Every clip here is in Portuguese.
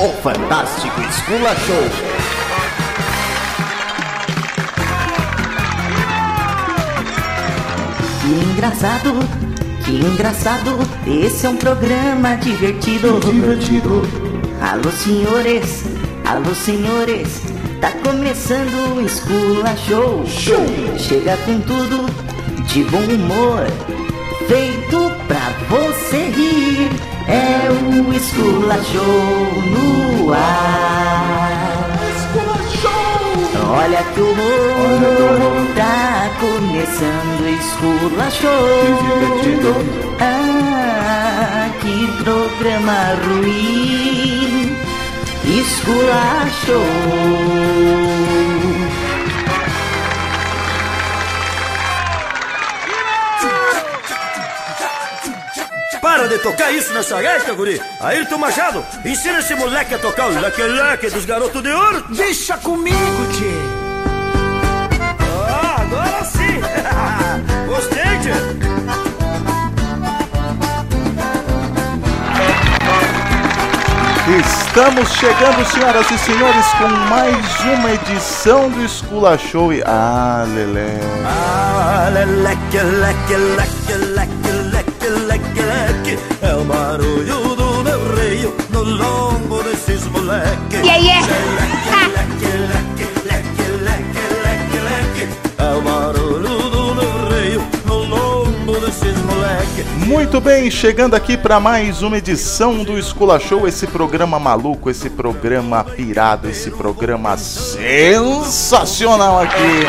O Fantástico Escula Show. Que engraçado, que engraçado. Esse é um programa divertido. Divertido. Alô, senhores, alô, senhores. Tá começando o Escula Show. Show. Chega com tudo de bom humor. Feito pra você rir. É o Escula Show no ar. Olha que horror, tá começando o Escula Show. Que divertido. Ah, que programa ruim. Escula Show. Para de tocar isso nessa gaita, guri! Ayrton Machado, ensina esse moleque a tocar o leque-leque dos garotos de ouro! Deixa comigo, tchê. Ah, agora sim! Gostei, tchê! Estamos chegando, senhoras e senhores, com mais uma edição do Escula Show e... Ah, Lelé... Ah, leque, leque, leque, leque, leque, leque, leque É o barulho do meu reio no lombo desses moleques Yeah, yeah. Leque, leque, leque, leque, leque, leque É o barulho do meu reio no lombo desses moleques Muito bem, chegando aqui para mais uma edição do Escula Show, esse programa maluco, esse programa pirado, esse programa sensacional aqui,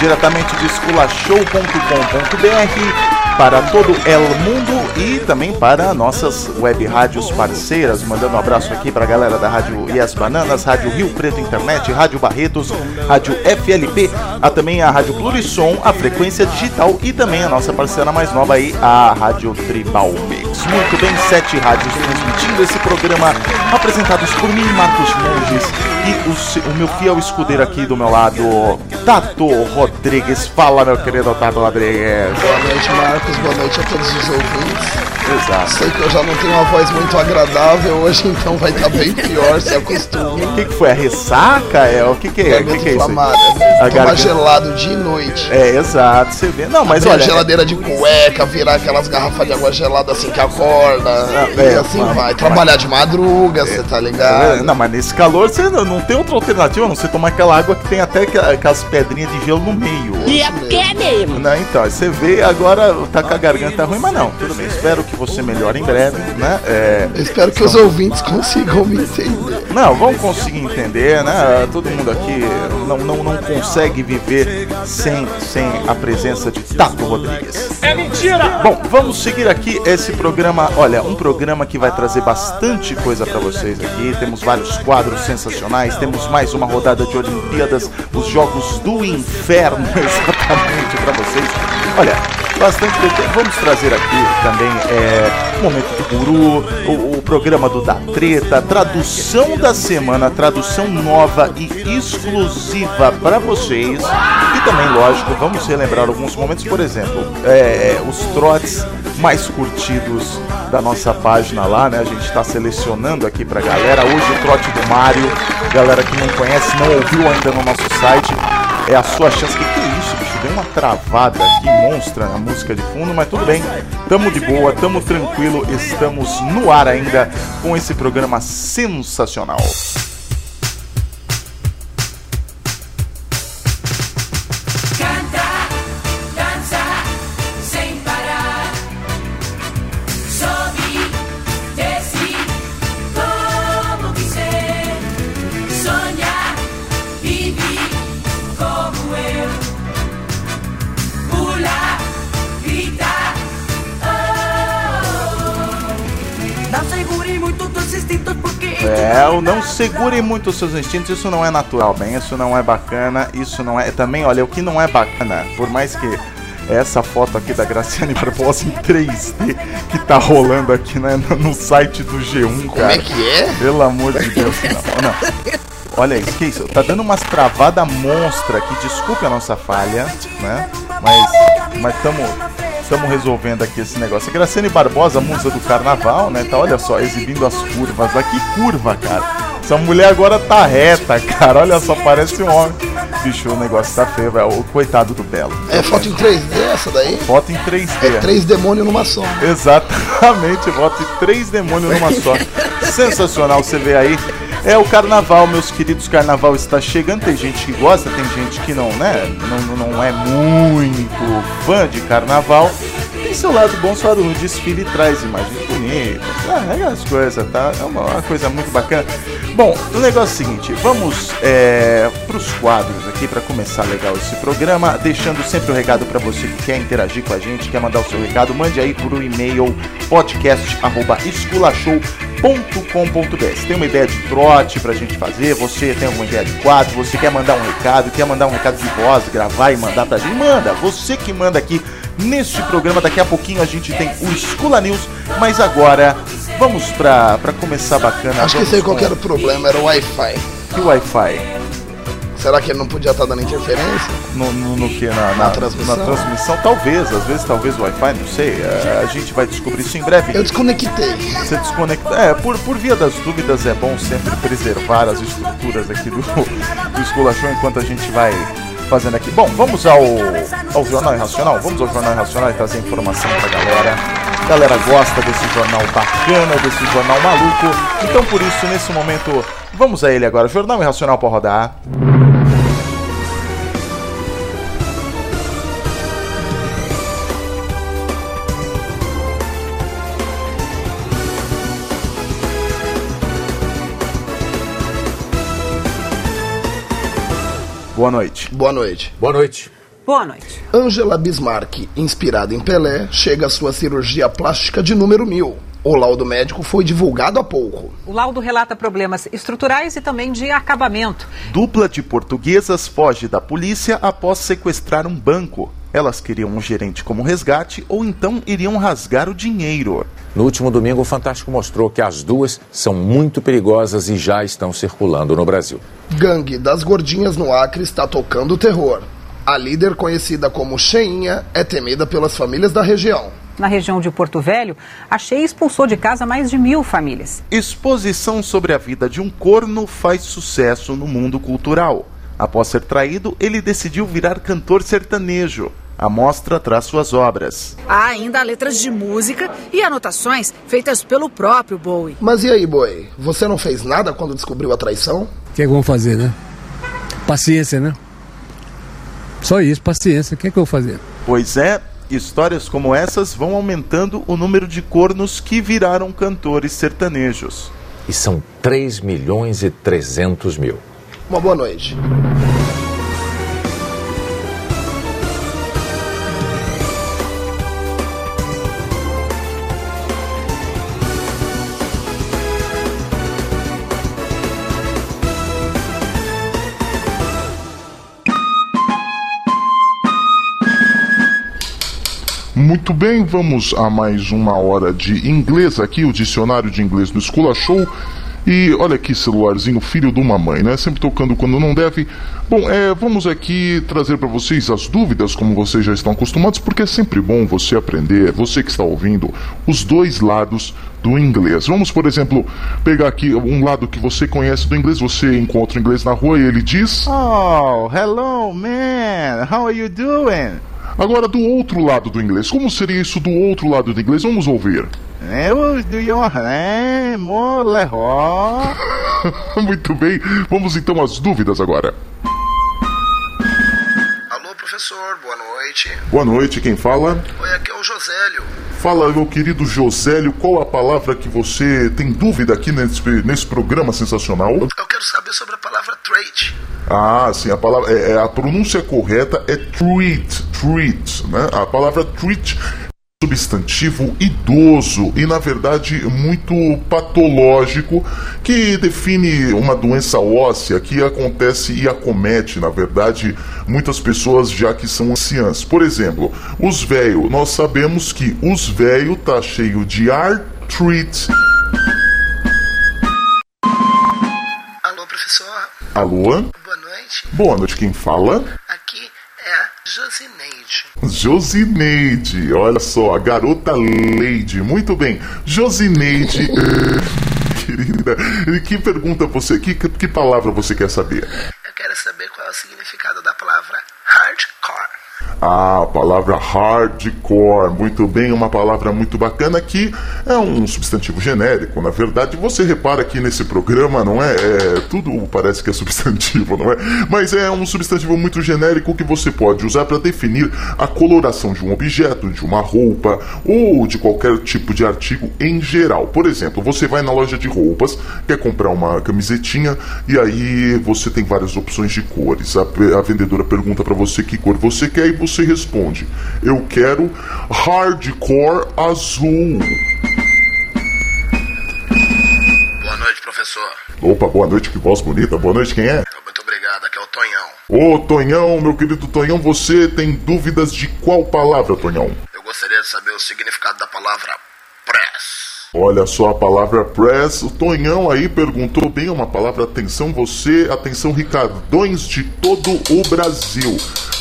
diretamente de esculashow.com.br para todo el mundo e também para nossas web rádios parceiras. Mandando um abraço aqui para a galera da Rádio Yes Bananas, Rádio Rio Preto Internet, Rádio Barretos, Rádio FLP, a também a Rádio Plurissom, a Frequência Digital e também a nossa parceira mais nova aí, a Rádio Tribal Mix. Muito bem, sete rádios transmitindo esse programa, apresentados por mim, Marcos Monges, e o, o meu fiel escudeiro aqui do meu lado, Tato Rodrigues. Fala, meu querido Tato Rodrigues. Boa noite, Marcos. Boa noite a todos os ouvintes. Exato. Sei que eu já não tenho uma voz muito agradável hoje, então vai estar bem pior, se acostume. O que, que foi? A ressaca? É, o que, que é? O que, que é isso? aí? inflamada. A Tomar garganta- gelado dia e noite. É, exato, você vê. Não, mas Abrir a olha. geladeira de cueca, virar aquelas garrafas de água gelada assim que acorda. e é, assim mas- vai. Trabalhar de madruga, você tá É, ligado? Não, mas nesse calor você não, não tem outra alternativa não ser tomar aquela água que tem até aquelas pedrinhas de gelo no meio. E é porque é mesmo. Né? Então, aí você vê agora tá com a garganta ruim, mas não, tudo bem. Espero que você melhore em breve, né? É, espero que os ouvintes consigam me entender. Não, vamos conseguir entender, né? Todo mundo aqui não, não, não consegue viver sem, sem a presença de Tato Rodrigues. É mentira! Bom, vamos seguir aqui esse programa. Olha, um programa que vai trazer bastante coisa pra vocês aqui. Temos vários quadros sensacionais. Temos mais uma rodada de Olimpíadas, os Jogos do Inferno, exatamente pra vocês. Olha, bastante. coisa. Vamos trazer aqui também é, o momento do guru, o, o programa do Da Treta, tradução da semana, tradução nova e exclusiva pra vocês. E também, lógico, vamos relembrar alguns momentos, por exemplo, é, os trotes mais curtidos da nossa página lá, né? A gente está selecionando aqui pra galera. Hoje o trote do Mario, galera que não conhece, não ouviu ainda no nosso site, é a sua chance. Que que é isso, bicho? Deu uma travada aqui monstra na música de fundo, mas tudo bem. Tamo de boa, tamo tranquilo, estamos no ar ainda com esse programa sensacional. É, o não segure muito os seus instintos, isso não é natural, bem, isso não é bacana, isso não é. Também, olha, o que não é bacana, por mais que essa foto aqui da Graciane Barbosa em 3D que tá rolando aqui né, no- site do G1, Como cara. é que é? Pelo amor de Deus, não, não. Olha isso, que isso? Tá dando umas travadas monstra aqui, desculpe a nossa falha, né? Mas, mas tamo, estamos resolvendo aqui esse negócio. A Graciane Barbosa, musa do carnaval, né? Tá, olha só, exibindo as curvas. Que curva, cara. Essa mulher agora tá reta, cara. Olha só, parece um homem. Bicho, o negócio tá feio, velho. O coitado do Belo. É foto em 3D essa daí? Foto em 3D. É três demônios numa só. Exatamente, voto de três demônios numa só. Sensacional, você vê aí. É o carnaval, meus queridos, carnaval está chegando. Tem gente que gosta, tem gente que não, né? Não, não é muito fã de carnaval. Seu lado bom, só o desfile traz imagens bonitas, ah, as coisas, tá? É uma, uma coisa muito bacana. Bom, o negócio é o seguinte, vamos é, para os quadros aqui para começar legal esse programa, deixando sempre o recado para você que quer interagir com a gente, quer mandar o seu recado, mande aí por um e-mail podcast@esculashow.com.br. Se tem uma ideia de trote pra gente fazer, você tem alguma ideia de quadro, você quer mandar um recado, quer mandar um recado de voz, gravar e mandar pra gente, manda. Você que manda aqui neste programa, daqui a pouquinho a gente tem o Escula News, mas agora vamos pra, pra começar bacana. Acho que sei qual com- que era o problema, era o Wi-Fi. E o Wi-Fi? Será que ele não podia estar dando interferência? No, no, no que? Na, Na transmissão? na transmissão? Talvez, às vezes talvez o Wi-Fi, não sei. É, a gente vai descobrir isso em breve. Eu desconectei. Você desconecta. É, por, por via das dúvidas, é bom sempre preservar as estruturas aqui do, do Esculachão enquanto a gente vai fazendo aqui. Bom, vamos ao, ao Jornal Irracional? Vamos ao Jornal Irracional e trazer informação pra galera. A galera gosta desse jornal bacana, desse jornal maluco. Então, por isso, nesse momento, vamos a ele agora. Jornal Irracional pra rodar. Boa noite. Boa noite. Boa noite. Boa noite. Angela Bismarck, inspirada em Pelé, chega à sua cirurgia plástica de número mil. O laudo médico foi divulgado há pouco. O laudo relata problemas estruturais e também de acabamento. Dupla de portuguesas foge da polícia após sequestrar um banco. Elas queriam um gerente como resgate ou então iriam rasgar o dinheiro. No último domingo, o Fantástico mostrou que as duas são muito perigosas e já estão circulando no Brasil. Gangue das Gordinhas no Acre está tocando terror. A líder, conhecida como Cheinha, é temida pelas famílias da região. Na região de Porto Velho, a Cheia expulsou de casa mais de mil famílias. Exposição sobre a vida de um corno faz sucesso no mundo cultural. Após ser traído, ele decidiu virar cantor sertanejo. A mostra traz suas obras. Há ainda letras de música e anotações feitas pelo próprio Bowie. Mas e aí, boi? Você não fez nada quando descobriu a traição? O que é que vamos fazer, né? Paciência, né? Só isso, paciência. O que é que eu vou fazer? Pois é, histórias como essas vão aumentando o número de cornos que viraram cantores sertanejos. E são 3 milhões e 300 mil. Uma boa noite. Muito bem, vamos a mais uma hora de inglês aqui, o dicionário de inglês do Escola Show. E olha aqui, celularzinho, filho de uma mãe, né? Sempre tocando quando não deve. Bom, é, vamos aqui trazer para vocês as dúvidas, como vocês já estão acostumados, porque é sempre bom você aprender, você que está ouvindo, os dois lados do inglês. Vamos, por exemplo, pegar aqui um lado que você conhece do inglês, você encontra o inglês na rua e ele diz. Oh, hello man, how are you doing? Agora, do outro lado do inglês, como seria isso do outro lado do inglês? Vamos ouvir. Eu do. Muito bem, vamos então às dúvidas agora. Alô, professor, boa noite. Boa noite, quem fala? Oi, aqui é o Josélio. Fala, meu querido Josélio, qual a palavra que você tem dúvida aqui nesse, nesse programa sensacional? Eu quero saber sobre a palavra trait. Ah, sim, a palavra, é, é, a pronúncia correta é treat, treat, né? A palavra treat é substantivo idoso e na verdade muito patológico que define uma doença óssea que acontece e acomete na verdade muitas pessoas já que são anciãs. Por exemplo, os velhos, nós sabemos que os velhos tá cheio de artrite. Alô, professor. Alô? Boa noite. Boa noite, quem fala? Josineide. Josineide, olha só, a garota Lady. Muito bem. Josineide. Querida, que pergunta você, que, que palavra você quer saber? Eu quero saber qual é o significado da palavra hardcore. Ah, a palavra hardcore, muito bem, uma palavra muito bacana que é um substantivo genérico. Na verdade, você repara que nesse programa não é, é, tudo parece que é substantivo, não é? Mas é um substantivo muito genérico que você pode usar para definir a coloração de um objeto, de uma roupa ou de qualquer tipo de artigo em geral. Por exemplo, você vai na loja de roupas, quer comprar uma camisetinha e aí você tem várias opções de cores. A, a vendedora pergunta para você que cor você quer e você responde: Eu quero hardcore azul. Boa noite, professor. Opa, boa noite, que voz bonita. Boa noite, quem é? Muito obrigado, aqui é o Tonhão. Ô, Tonhão, meu querido Tonhão, você tem dúvidas de qual palavra, Tonhão? Eu gostaria de saber o significado da palavra press. Olha só a palavra press. O Tonhão aí perguntou bem uma palavra. Atenção, você, atenção, Ricardões de todo o Brasil.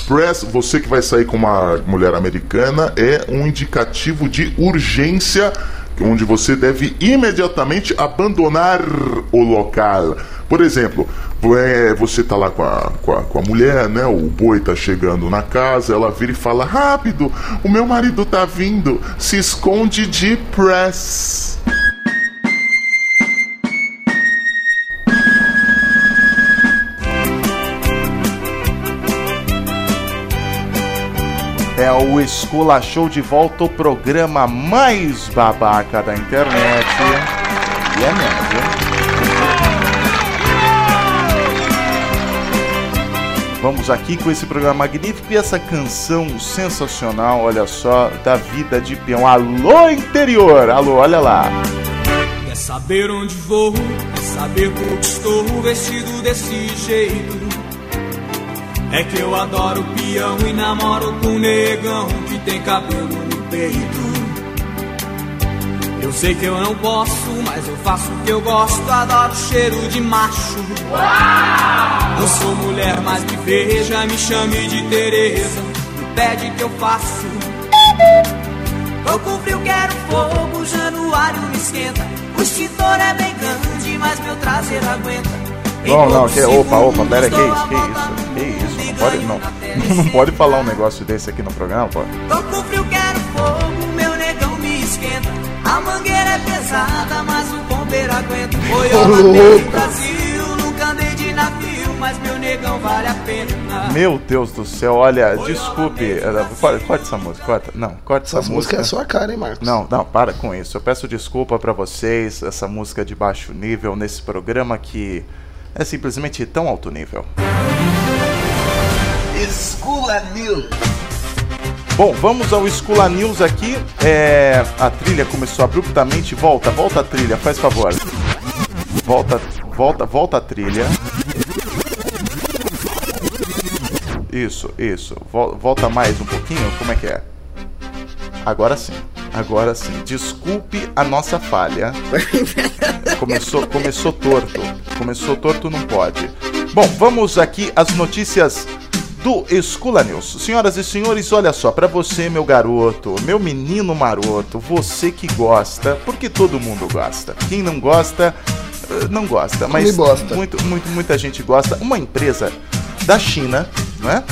Press, você que vai sair com uma mulher americana, é um indicativo de urgência onde você deve imediatamente abandonar o local. Por exemplo, é, você tá lá com a, com a, com a mulher, né? O boi tá chegando na casa, ela vira e fala: Rápido, o meu marido tá vindo, se esconde de press. É o Escola Show de volta, o programa mais babaca da internet. E é mesmo, Vamos aqui com esse programa magnífico e essa canção sensacional, olha só, da vida de peão. Alô, interior! Alô, olha lá. Quer saber onde vou? Quer saber como estou vestido desse jeito? É que eu adoro peão e namoro com negão que tem cabelo no peito. Eu sei que eu não posso, mas eu faço o que eu gosto. Adoro cheiro de macho. Não sou mulher, mas me veja, me chame de Tereza. Me pede que eu faço. Tô com frio, quero fogo, januário me esquenta. O extintor é bem grande, mas meu traseiro aguenta. Não, não, que, opa, opa, pera, que isso, que isso, que isso, não pode, não, não pode falar um negócio desse aqui no programa, pô. Tô com frio, quero A mangueira é pesada, mas o bombeiro aguenta. Foi no Brasil, nunca andei de navio, mas meu negão vale a pena. Meu Deus do céu, olha, desculpe, corta, corta essa música, corta, não, corta essa, Essa música é a sua cara, hein, Marcos? Não, não, para com isso. Eu peço desculpa pra vocês, essa música de baixo nível nesse programa que é simplesmente tão alto nível. Escula News. Bom, vamos ao Escula News aqui. É, a trilha começou abruptamente. Volta, volta a trilha, faz favor. Volta, volta, volta a trilha. Isso, isso. Vol- Volta mais um pouquinho. Como é que é? Agora sim. Agora sim. Desculpe a nossa falha. Começou, começou torto. Começou torto, não pode. Bom, vamos aqui às notícias do Escula News. Senhoras e senhores, olha só, pra você, meu garoto, meu menino maroto, você que gosta, porque todo mundo gosta. Quem não gosta, eh, não gosta, mas muito, muito, muita gente gosta. Uma empresa da China, não é?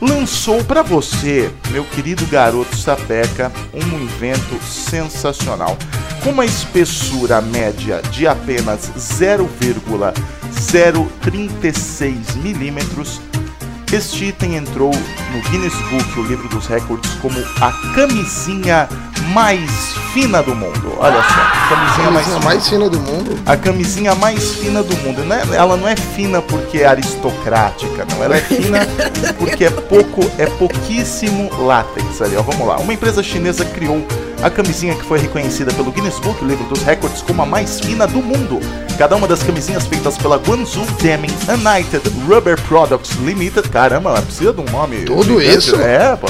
Lançou pra você, meu querido garoto sapeca, um invento sensacional. Com uma espessura média de apenas 0,036 milímetros, este item entrou no Guinness Book, o livro dos recordes, como a camisinha mais fina do mundo. Olha só, a camisinha mais Camisinha mais fina do mundo. a camisinha mais fina do mundo. Né? Ela não é fina porque é aristocrática, não. Ela é fina porque é pouco, é pouquíssimo látex ali. Ó, vamos lá. Uma empresa chinesa criou a camisinha que foi reconhecida pelo Guinness Book, livro dos recordes, como a mais fina do mundo. Cada uma das camisinhas feitas pela Guangzhou Damming United Rubber Products Limited. Caramba, ela precisa de um nome. Tudo gigante. isso? É, pô.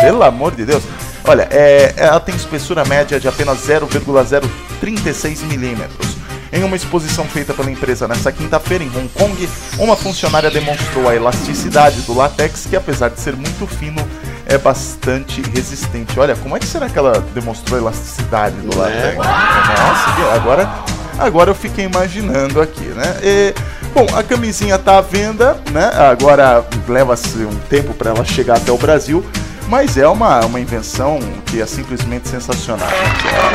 Pelo amor de Deus. Olha, é, ela tem espessura média de apenas 0,036 milímetros. Em uma exposição feita pela empresa nesta quinta-feira em Hong Kong, uma funcionária demonstrou a elasticidade do látex, que apesar de ser muito fino, é bastante resistente. Olha, como é que será que ela demonstrou elasticidade do látex? Nossa, que- agora, agora eu fiquei imaginando aqui, né? E, bom, a camisinha tá à venda, né? Agora leva-se um tempo para ela chegar até o Brasil. Mas é uma, uma invenção que é simplesmente sensacional.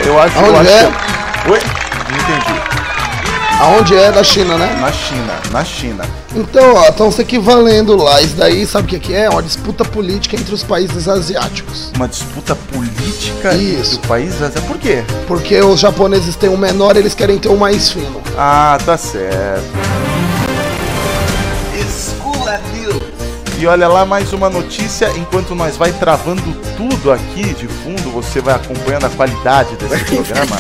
Eu acho, eu acho que- Oi? Não entendi. Aonde é da China, né? Na China, na China. Então, ó, estão se equivalendo lá. Isso daí, sabe o que, que é? Uma disputa política entre os países asiáticos. Uma disputa política Isso. do país asiático. Por quê? Porque os japoneses têm o menor, eles querem ter o mais fino. Ah, tá certo. E olha lá mais uma notícia, enquanto nós vai travando tudo aqui de fundo, você vai acompanhando a qualidade desse programa,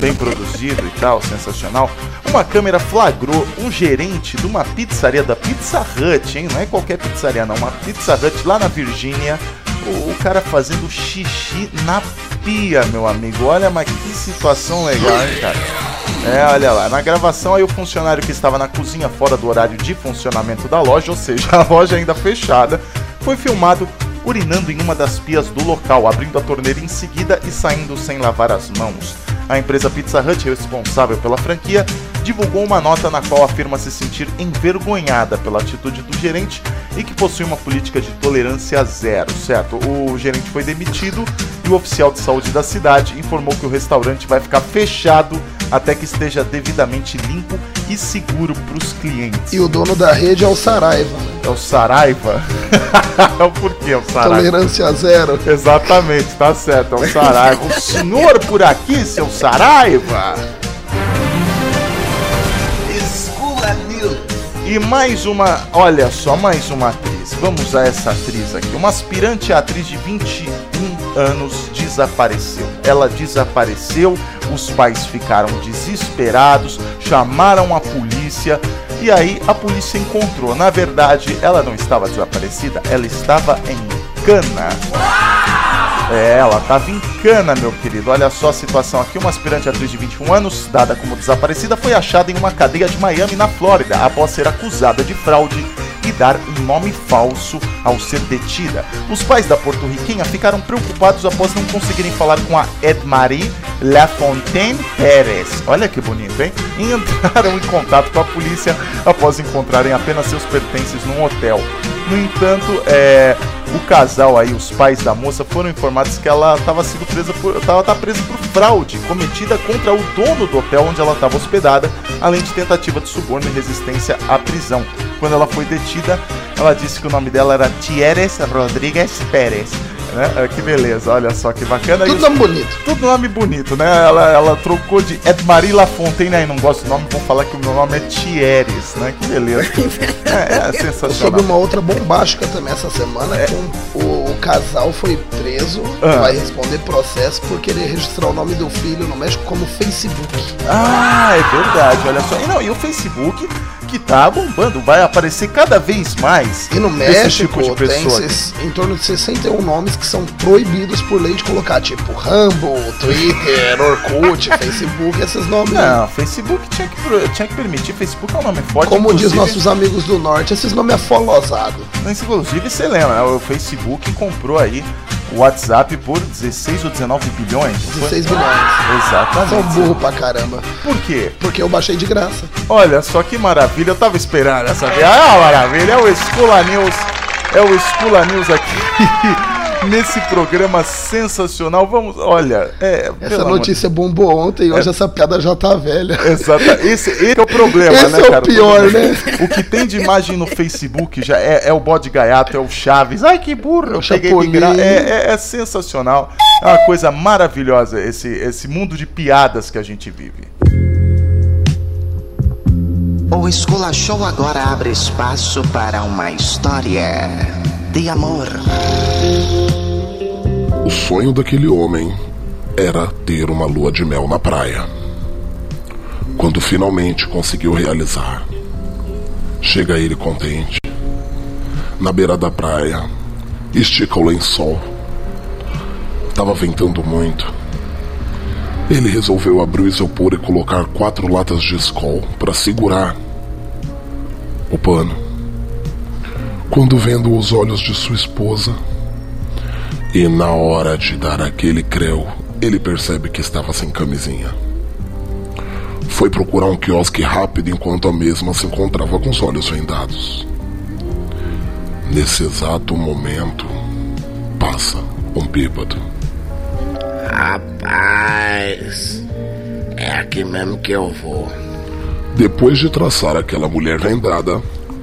bem produzido e tal, sensacional. Uma câmera flagrou um gerente de uma pizzaria da Pizza Hut, hein? Não é qualquer pizzaria não, uma Pizza Hut lá na Virgínia. O, o cara fazendo xixi na pia, meu amigo. Olha, mas que situação legal, hein, cara? É, olha lá, na gravação aí o funcionário que estava na cozinha fora do horário de funcionamento da loja, ou seja, a loja ainda fechada, foi filmado urinando em uma das pias do local, abrindo a torneira em seguida e saindo sem lavar as mãos. A empresa Pizza Hut, responsável pela franquia, divulgou uma nota na qual afirma se sentir envergonhada pela atitude do gerente e que possui uma política de tolerância zero, certo? O gerente foi demitido e o oficial de saúde da cidade informou que o restaurante vai ficar fechado até que esteja devidamente limpo e seguro para os clientes. E o dono da rede é o Saraiva. É o Saraiva? Por que é o Saraiva? Tolerância zero. Exatamente, tá certo, é o Saraiva. O senhor por aqui, seu Saraiva? E mais uma, olha só, mais uma atriz. Vamos a essa atriz aqui. Uma aspirante atriz de 21 anos desapareceu. Ela desapareceu, os pais ficaram desesperados, chamaram a polícia e aí a polícia encontrou. Na verdade, ela não estava desaparecida, ela estava em cana. É, ela tava em meu querido. Olha só a situação aqui. Uma aspirante atriz de 21 anos, dada como desaparecida, foi achada em uma cadeia de Miami, na Flórida, após ser acusada de fraude e dar um nome falso ao ser detida. Os pais da porto-riquenha ficaram preocupados após não conseguirem falar com a Edmarie Lafontaine Pérez. Olha que bonito, hein? E entraram em contato com a polícia após encontrarem apenas seus pertences num hotel. No entanto, é, o casal aí, os pais da moça, foram informados que ela estava sendo presa por, tava, tá presa por fraude cometida contra o dono do hotel onde ela estava hospedada, além de tentativa de suborno e resistência à prisão. Quando ela foi detida, ela disse que o nome dela era Thieres Rodrigues Pérez. Né? Ah, Que beleza, olha só que bacana. Tudo E os- nome bonito. tudo nome bonito, né? Ela, ela trocou de Edmarie Lafontaine, aí não gosto do nome, vão falar que o meu nome é Thieres, né? Que beleza. É, é sensacional. soube uma outra bombástica também essa semana. com o, o casal foi preso, Ah. vai responder processo por querer registrar o nome do filho no México como Facebook. Ah, é verdade, olha só. E, não, e o Facebook que tá bombando, vai aparecer cada vez mais E no desse México tipo de tem em torno de 61 nomes que são proibidos por lei de colocar, tipo Rumble, Twitter, Orkut, Facebook, esses nomes. Não, Facebook tinha que, tinha que permitir. Facebook é um nome forte. Como diz nossos amigos do norte, esses nomes é folosados. Mas, Inclusive, você lembra, né? o Facebook comprou aí o WhatsApp por 16 ou 19 bilhões. não foi? 16 bilhões. Exatamente. São burro pra caramba. Por quê? Porque eu baixei de graça. Olha só que maravilha, eu tava esperando essa vez. Ah, maravilha, é o Escola News. É o Escola News aqui. Nesse programa sensacional, vamos, olha, é. Essa amor- notícia bombou ontem e hoje essa piada já tá velha. Exato. Esse, esse é o problema, Esse né, é o cara? pior, problema- né? O que tem de imagem no Facebook já é, é o bode gaiato, é o Chaves. Ai, que burro! eu peguei de Chapolin. gra... é, é- é sensacional. É uma coisa maravilhosa esse, esse mundo de piadas que a gente vive. O Escola Show agora abre espaço para uma história de amor. O sonho daquele homem era ter uma lua de mel na praia. Quando finalmente conseguiu realizar, chega ele contente, na beira da praia, estica o lençol. Tava ventando muito. Ele resolveu abrir o isopor e colocar quatro latas de Skol para segurar o pano. Quando vendo os olhos de sua esposa, e na hora de dar aquele creu, ele percebe que estava sem camisinha. Foi procurar um quiosque rápido enquanto a mesma se encontrava com os olhos vendados. Nesse exato momento, passa um bêbado. Rapaz, é aqui mesmo que eu vou. Depois de traçar aquela mulher vendada,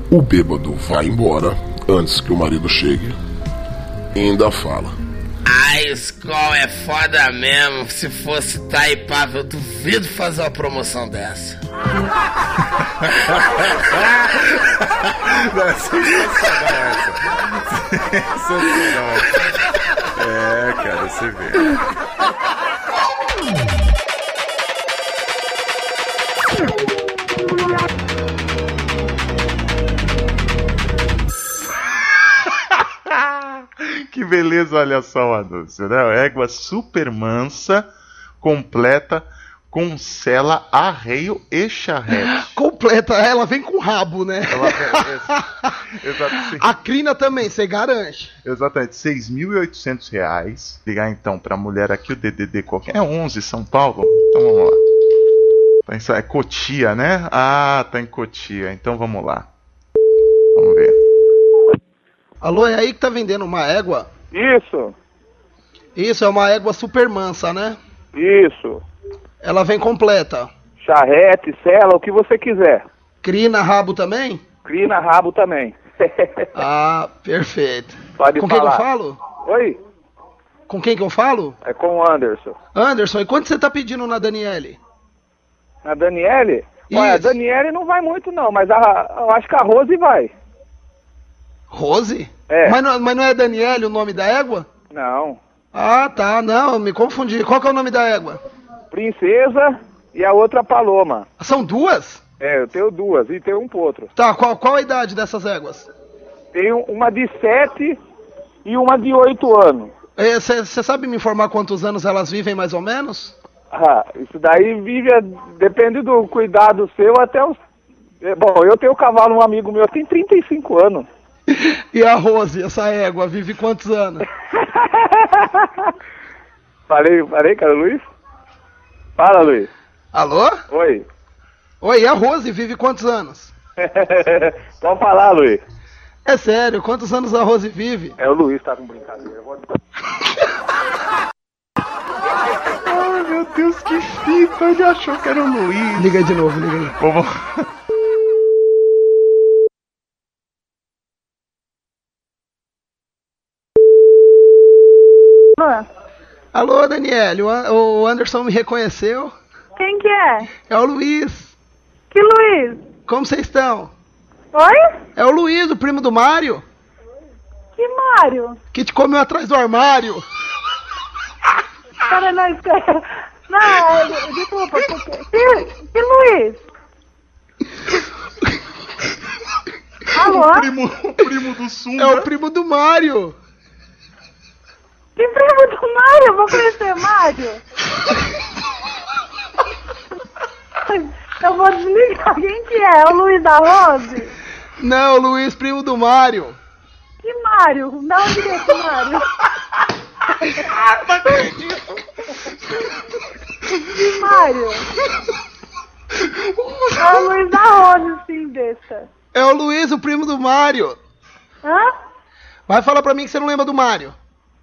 o bêbado vai embora antes que o marido chegue. E ainda fala: A escola é foda mesmo. Se fosse Taipava, eu duvido fazer uma promoção dessa. Não, é sensacional essa. Sensacional. É, cara, você vê. Beleza, olha só o anúncio, né? Égua super mansa, completa, com sela, arreio e charrete. Completa, ela vem com rabo, né? Exato, sim. A crina também, você garante. Exatamente, 6.800 reais. Ligar então pra mulher aqui o DDD qualquer. É 11, São Paulo? Então vamos lá. Tá É Cotia, né? Ah, tá em Cotia. Então vamos lá. Vamos ver. Alô, é aí que tá vendendo uma égua? Isso, Isso, é uma égua super mansa, né? isso. Ela vem completa. Charrete, cela, o que você quiser. Crina, rabo também? Crina, rabo também. Ah, perfeito. Pode com quem que falar. eu falo? Oi, Com quem que eu falo? é com o Anderson. Anderson, e quanto você tá pedindo na Daniele? A Daniele? Olha, a Daniele não vai muito não, mas a, eu acho que a Rose vai. Rose? É. Mas não, mas não é Daniele o nome da égua? Não. Ah, tá. Não, me confundi. Qual que é o nome da égua? Princesa e a outra Paloma. São duas? É, eu tenho duas e tenho um potro. Tá, qual, qual a idade dessas éguas? Tenho uma de sete e uma de oito anos. Você sabe me informar quantos anos elas vivem mais ou menos? Ah, isso daí vive, depende do cuidado seu até os... é, Bom, eu tenho cavalo, um amigo meu tem 35 anos. E a Rose, essa égua, vive quantos anos? Falei, falei, cara, Luiz? Fala, Luiz. Alô? Oi. Oi, e a Rose vive quantos anos? Pode falar, Luiz. É sério, quantos anos a Rose vive? É o Luiz, tá com brincadeira. Eu vou... Ai, meu Deus, que fita. Ele achou que era o Luiz. Liga de novo, liga aí. Vamos. Alô, Daniele, o An- o Anderson me reconheceu? Quem que é? É o Luiz. Que Luiz? Como vocês estão? Oi? É o Luiz, o primo do Mário, Que Mário? que te comeu atrás do armário. Cara, não. Não, desculpa. Que, que Luiz? Alô? O primo, o primo do Sumba. É o primo do Mário. Que primo do Mário? Eu vou conhecer Mário. Eu vou desligar. Quem que é? É o Luiz da Rose? Não, o Luiz, primo do Mário. Que Mário? Da onde que é esse Mário? Que Mário? É o Luiz da Rose, sim, besta. É o Luiz, o primo do Mário. Hã? Vai falar pra mim que você não lembra do Mário.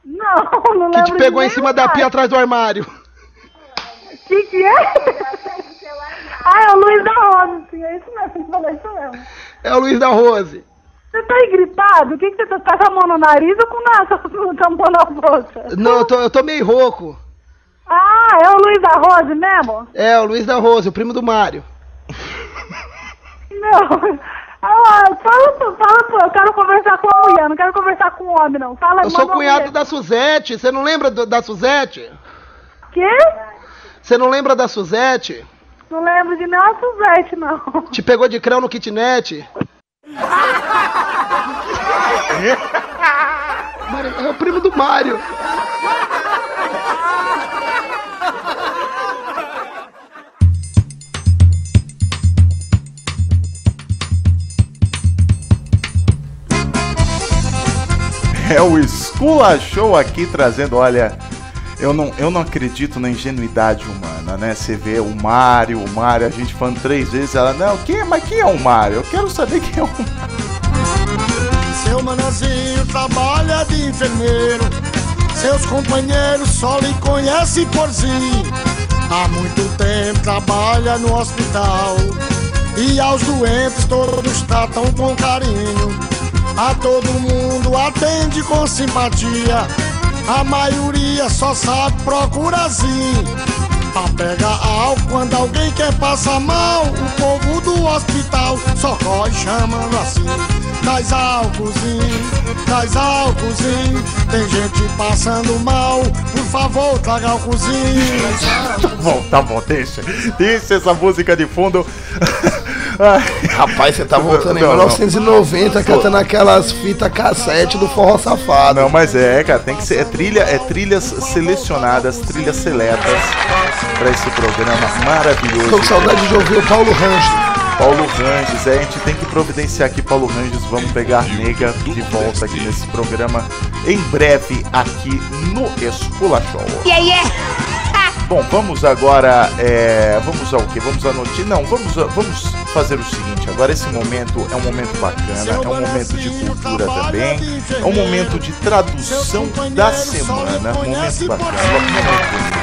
Não, não Que te lembro pegou em cima da pia atrás do armário. Que que é? ah, é o Luiz da Rosa, sim, é isso mesmo, você falou isso mesmo. É o Luiz da Rose. Você tá aí gripado? O que que você tá, tá com a mão no nariz ou com, na, com a mão na boca? Não, eu tô, eu tô meio rouco. Ah, é o Luiz da Rose mesmo? É, o Luiz da Rose, o primo do Mário. Não. Ah, fala, fala, eu quero conversar com a mulher, não quero conversar com o homem, não. Fala, Eu sou cunhado da Suzete. Você não lembra do- da Suzete? Quê? Você não lembra da Suzete? Não lembro de nenhuma Suzete, não. Te pegou de crão no kitnet? É o primo do Mário. É o Escula Show aqui trazendo, olha, eu não, eu não acredito na ingenuidade humana, né? Você vê o Mário, o Mário, a gente falando três vezes, ela, não, quem, mas quem é o Mário? Eu quero saber quem é o Mário. Seu manazinho trabalha de enfermeiro. Seus companheiros só lhe conhecem porzinho. Há muito tempo trabalha no hospital. E aos doentes todos tratam com carinho. A todo mundo atende com simpatia. A maioria só sabe procurazinho. Pra pegar álcool quando alguém quer passar mal. O povo do hospital só corre chamando assim. Traz álcoolzinho, traz álcoolzinho. Tem gente passando mal. Por favor, traga álcoolzinho. Tá bom, tá bom, deixa. Deixa essa música de fundo. Rapaz, você tá voltando em Não, não. 1990 cantando aquelas fitas cassete do forró safado. Não, mas é, cara, tem que ser. É trilha, é trilhas selecionadas, trilhas seletas pra esse programa maravilhoso. Tô com saudade de ouvir o Paulo Rancho. Paulo Ranges, é, a gente tem que providenciar aqui Paulo Ranges, vamos pegar Nega de volta aqui nesse programa em breve aqui no Escola Show. Yeah, yeah. Bom, vamos agora, é, vamos ao que? Vamos à notícia? Não, vamos, vamos fazer o seguinte, agora esse momento é um momento bacana, é um momento de cultura também, é um momento de tradução da semana, momento bacana, momento.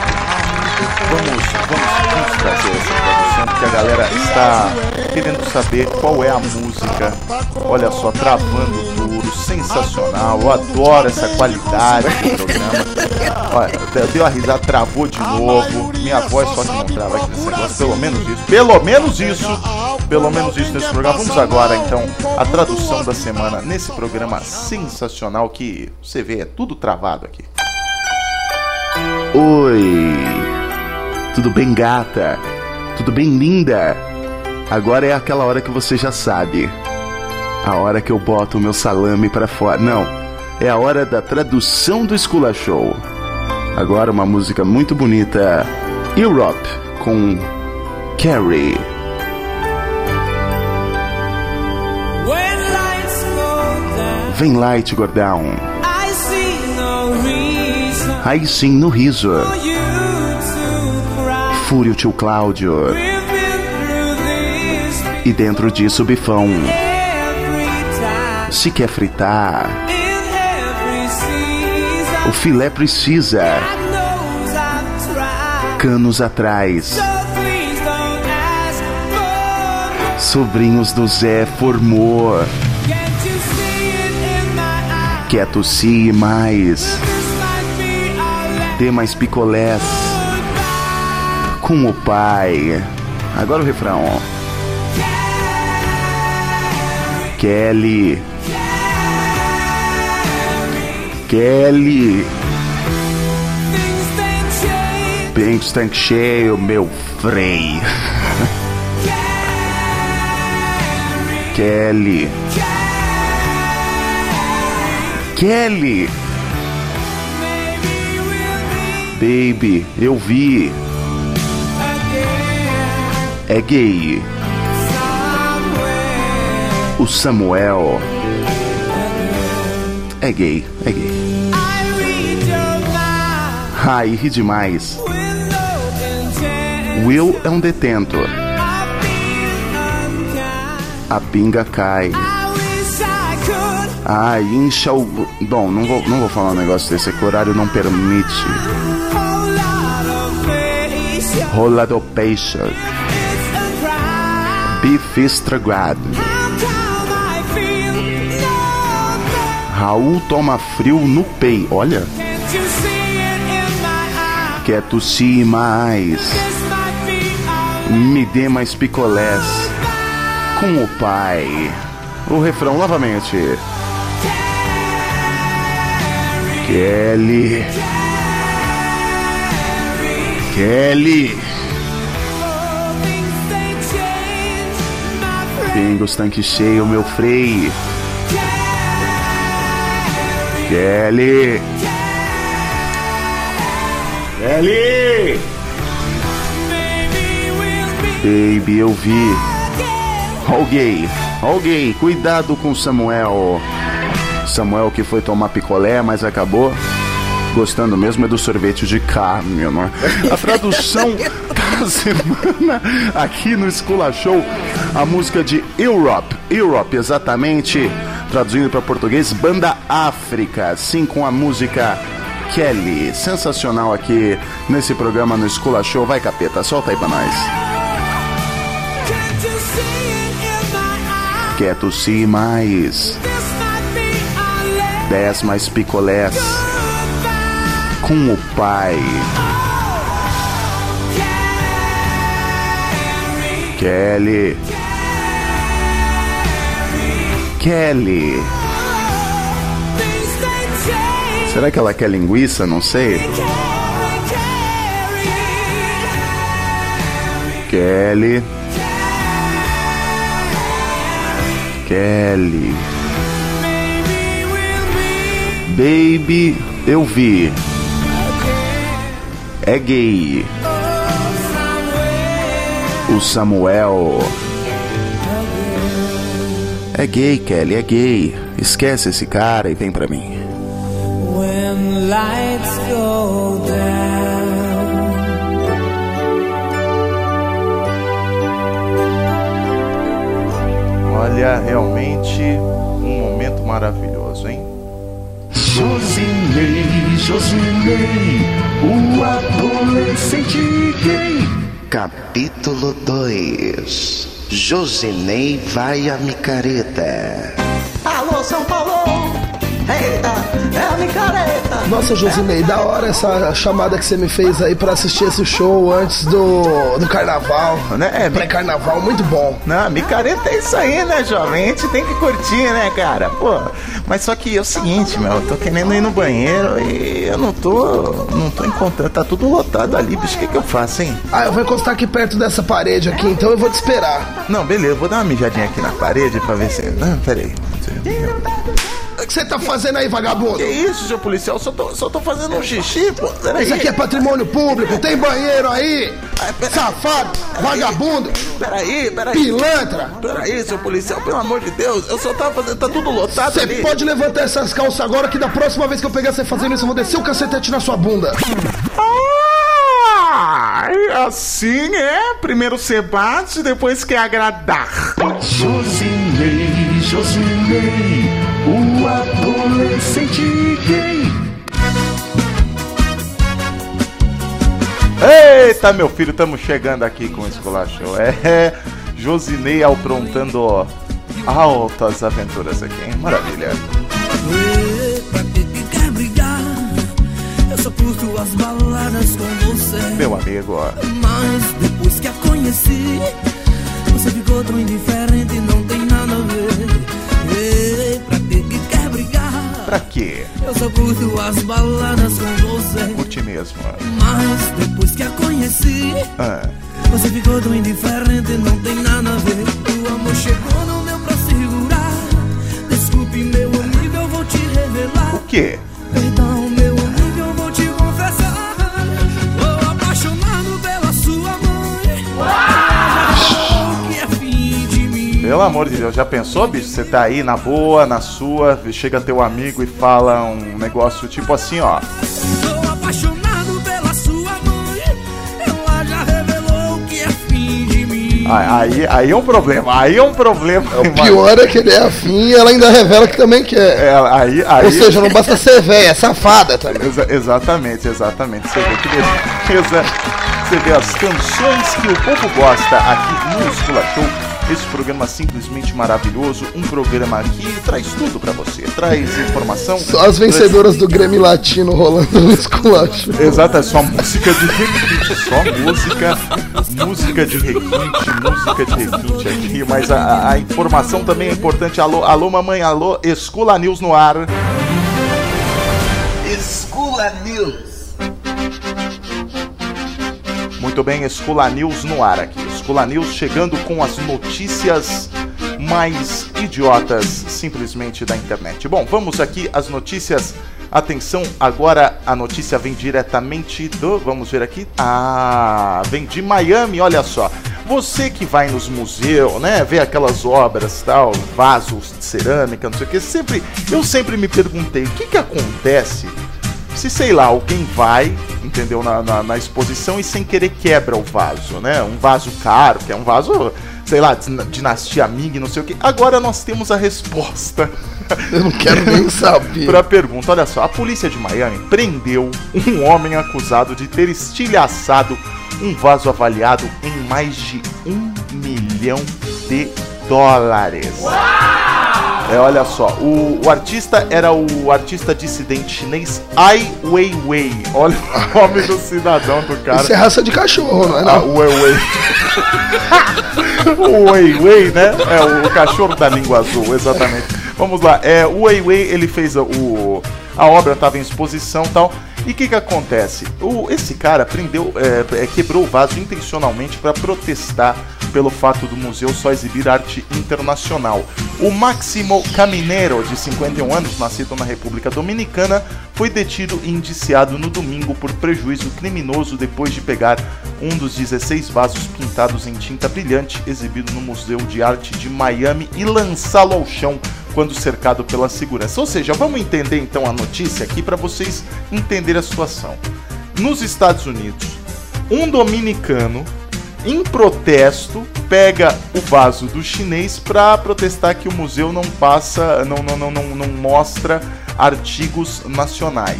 Vamos, vamos, vamos trazer essa tradução porque a galera está querendo saber qual é a música. Olha só, travando duro, sensacional. Eu adoro essa qualidade do programa. Olha, eu dei uma risada, travou de novo. Minha voz só que não trava aqui nesse negócio. Pelo menos isso. Pelo menos isso. Pelo menos isso nesse programa. Vamos agora então a tradução da semana nesse programa sensacional que você vê, é tudo travado aqui. Oi, tudo bem, gata? Tudo bem, linda? Agora é aquela hora que você já sabe. A hora que eu boto o meu salame pra fora. Não, é a hora da tradução do Escula Show. Agora uma música muito bonita, Europe, com Carrie. Vem light, gordão. I see no reason Aí sim, no riso. Fúrio tio Cláudio. E dentro disso, bifão. Se quer fritar, o filé precisa. Canos atrás. Sobrinhos do Zé formou. Quer tossir mais. Dê mais picolés. Com o pai. Agora o refrão. Kelly. Kelly. Penso tanque cheio, meu freio. Kelly. Kelly. Baby, eu vi. É gay. O Samuel. É gay, é gay. Ai, ri demais. Will é um detento. A pinga cai. Ai, incha o. Bom, não vou, não vou falar um negócio desse, é que o horário não permite. Rola do peixe. Bife estragado. Raul toma frio no pei. Olha. Quer tossir mais. Me dê mais picolés. Com o pai. O refrão novamente. Kelly. Kelly. Pingos tanque cheio, meu freio. Kelly. Kelly. Baby, eu vi. O gay. Cuidado com Samuel. Samuel que foi tomar picolé, mas acabou gostando mesmo é do sorvete de carne, não é? A tradução semana aqui no Escola Show, a música de Europe, Europe exatamente, traduzindo para português, Banda África, assim com a música Kelly, sensacional aqui nesse programa no Escola Show. Vai capeta, solta aí pra nós. Quer tossir mais? Dez mais picolés com o pai. Kelly. Kelly. Será que ela quer linguiça? Não sei. Kelly. Kelly. Baby, eu vi. É gay. O Samuel. É gay, Kelly, é gay. Esquece esse cara e vem pra mim. When lights go down. Olha, realmente um momento maravilhoso, hein? Josinei, Josinei, o adolescente gay. Capítulo 2 Josinei vai à micareta. Alô, São Paulo! Eita, é a micareta! Nossa, Josinei, da hora essa chamada que você me fez aí pra assistir esse show antes do, do carnaval, né? Pré-carnaval, muito bom. Não, micareta é isso aí, né, jovem? A gente tem que curtir, né, cara? Pô, mas só que é o seguinte, meu, eu tô querendo ir no banheiro e eu não tô. não tô encontrando, tá tudo lotado ali, bicho, o que que eu faço, hein? Ah, eu vou encostar aqui perto dessa parede aqui, então eu vou te esperar. Não, beleza, eu vou dar uma mijadinha aqui na parede pra ver se. Não, peraí. O que você tá fazendo aí, vagabundo? Que isso, seu policial? Só tô, só tô fazendo um xixi, pô. Peraí. Isso aqui é patrimônio público, tem banheiro aí! Safado, vagabundo! Peraí, peraí. Pilantra! Peraí, seu policial, pelo amor de Deus, eu só tava fazendo. Tá tudo lotado Você pode levantar essas calças agora que da próxima vez que eu pegar você fazendo isso, eu vou descer o cacetete na sua bunda. Ah, assim é. Primeiro você bate, depois quer agradar. Josinei, Josinei, adolescente gay. Eita, meu filho, estamos chegando aqui com o Esculacho. É, Josinei aprontando ó, altas aventuras aqui, hein? Maravilha. Meu amigo, ó. Mas depois que a conheci, você ficou tão indiferente, não Pra quê? Eu só curto as baladas com você. Curte mesmo. Mas depois que a conheci, Ah, você ficou tão indiferente, não tem nada a ver. O amor chegou, não deu pra segurar. Desculpe, meu amigo, eu vou te revelar. o quê? Pelo amor de Deus, já pensou, bicho? Você tá aí na boa, na sua, chega teu amigo e fala um negócio tipo assim, ó. Tô apaixonado pela sua mãe. Ela já revelou que é fim de mim. Aí, aí é um problema, aí é um problema. O pior é que ele é afim e ela ainda revela que também quer. É, aí, aí... Ou seja, não basta ser velha, é safada também. Exa- exatamente, exatamente. Você vê que beleza. Você vê as canções que o povo gosta aqui no Show. Esse programa simplesmente maravilhoso, um programa que traz tudo pra você, traz informação. Só as vencedoras do Grêmio Latino rolando no esculacho. Exato, é só música de requinte, só música, música de requinte, música de requinte aqui, mas a, a informação também é importante. Alô, alô, mamãe, alô, Escola News no ar. Escola News. Muito bem, Escola News no ar aqui. Escola News chegando com as notícias mais idiotas simplesmente da internet. Bom, vamos aqui às notícias. Atenção, agora a notícia vem diretamente do. Vamos ver aqui. Ah, vem de Miami, olha só. Você que vai nos museus, né, vê aquelas obras tal, vasos de cerâmica, não sei o que, sempre, eu sempre me perguntei o que que acontece se, sei lá, alguém vai, entendeu, na, na, na exposição e sem querer quebra o vaso, né? Um vaso caro, que é um vaso, sei lá, din- dinastia Ming, não sei o que. Agora nós temos a resposta. Eu não quero nem saber. Pra pergunta, olha só, a polícia de Miami prendeu um homem acusado de ter estilhaçado um vaso avaliado em mais de um milhão de dólares. É, olha só, o, o artista era o artista dissidente chinês Ai Weiwei. Olha o nome do cidadão do cara. Isso é raça de cachorro, não é Ah, não? o Weiwei. o Weiwei, né? É o cachorro da língua azul, exatamente. Vamos lá. É, o Weiwei, ele fez a- o a obra estava em exposição, e tal. E o que que acontece? O, esse cara prendeu, é, é, quebrou o vaso intencionalmente para protestar pelo fato do museu só exibir arte internacional. O Máximo Caminero, de 51 anos, nascido na República Dominicana, foi detido e indiciado no domingo por prejuízo criminoso depois de pegar um dos 16 vasos pintados em tinta brilhante exibido no Museu de Arte de Miami e lançá-lo ao chão quando cercado pela segurança. Ou seja, vamos entender então a notícia aqui para vocês entenderem a situação. Nos Estados Unidos, um dominicano em protesto pega o vaso do chinês para protestar que o museu não passa, não, não, não, não, não mostra artigos nacionais.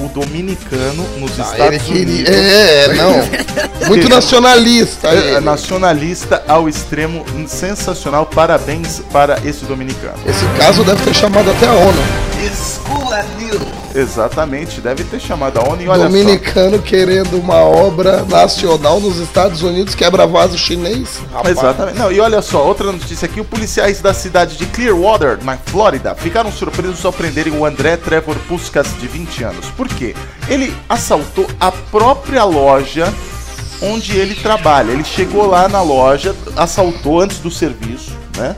O dominicano nos Ah, Estados ele Unidos. é, não. Muito nacionalista É, ele. nacionalista ao extremo sensacional. Parabéns para esse dominicano. Esse caso deve ter chamado até a ONU. School News. Exatamente, deve ter chamado a ONU e olha só. Dominicano querendo uma obra nacional nos Estados Unidos, quebra vaso chinês. Rapaz. Exatamente. Não, e olha só, outra notícia aqui: os policiais da cidade de Clearwater, na Flórida, ficaram surpresos ao prenderem o André Trevor Puskas, de 20 anos. Por quê? Ele assaltou a própria loja onde ele trabalha. Ele chegou lá na loja, assaltou antes do serviço, né?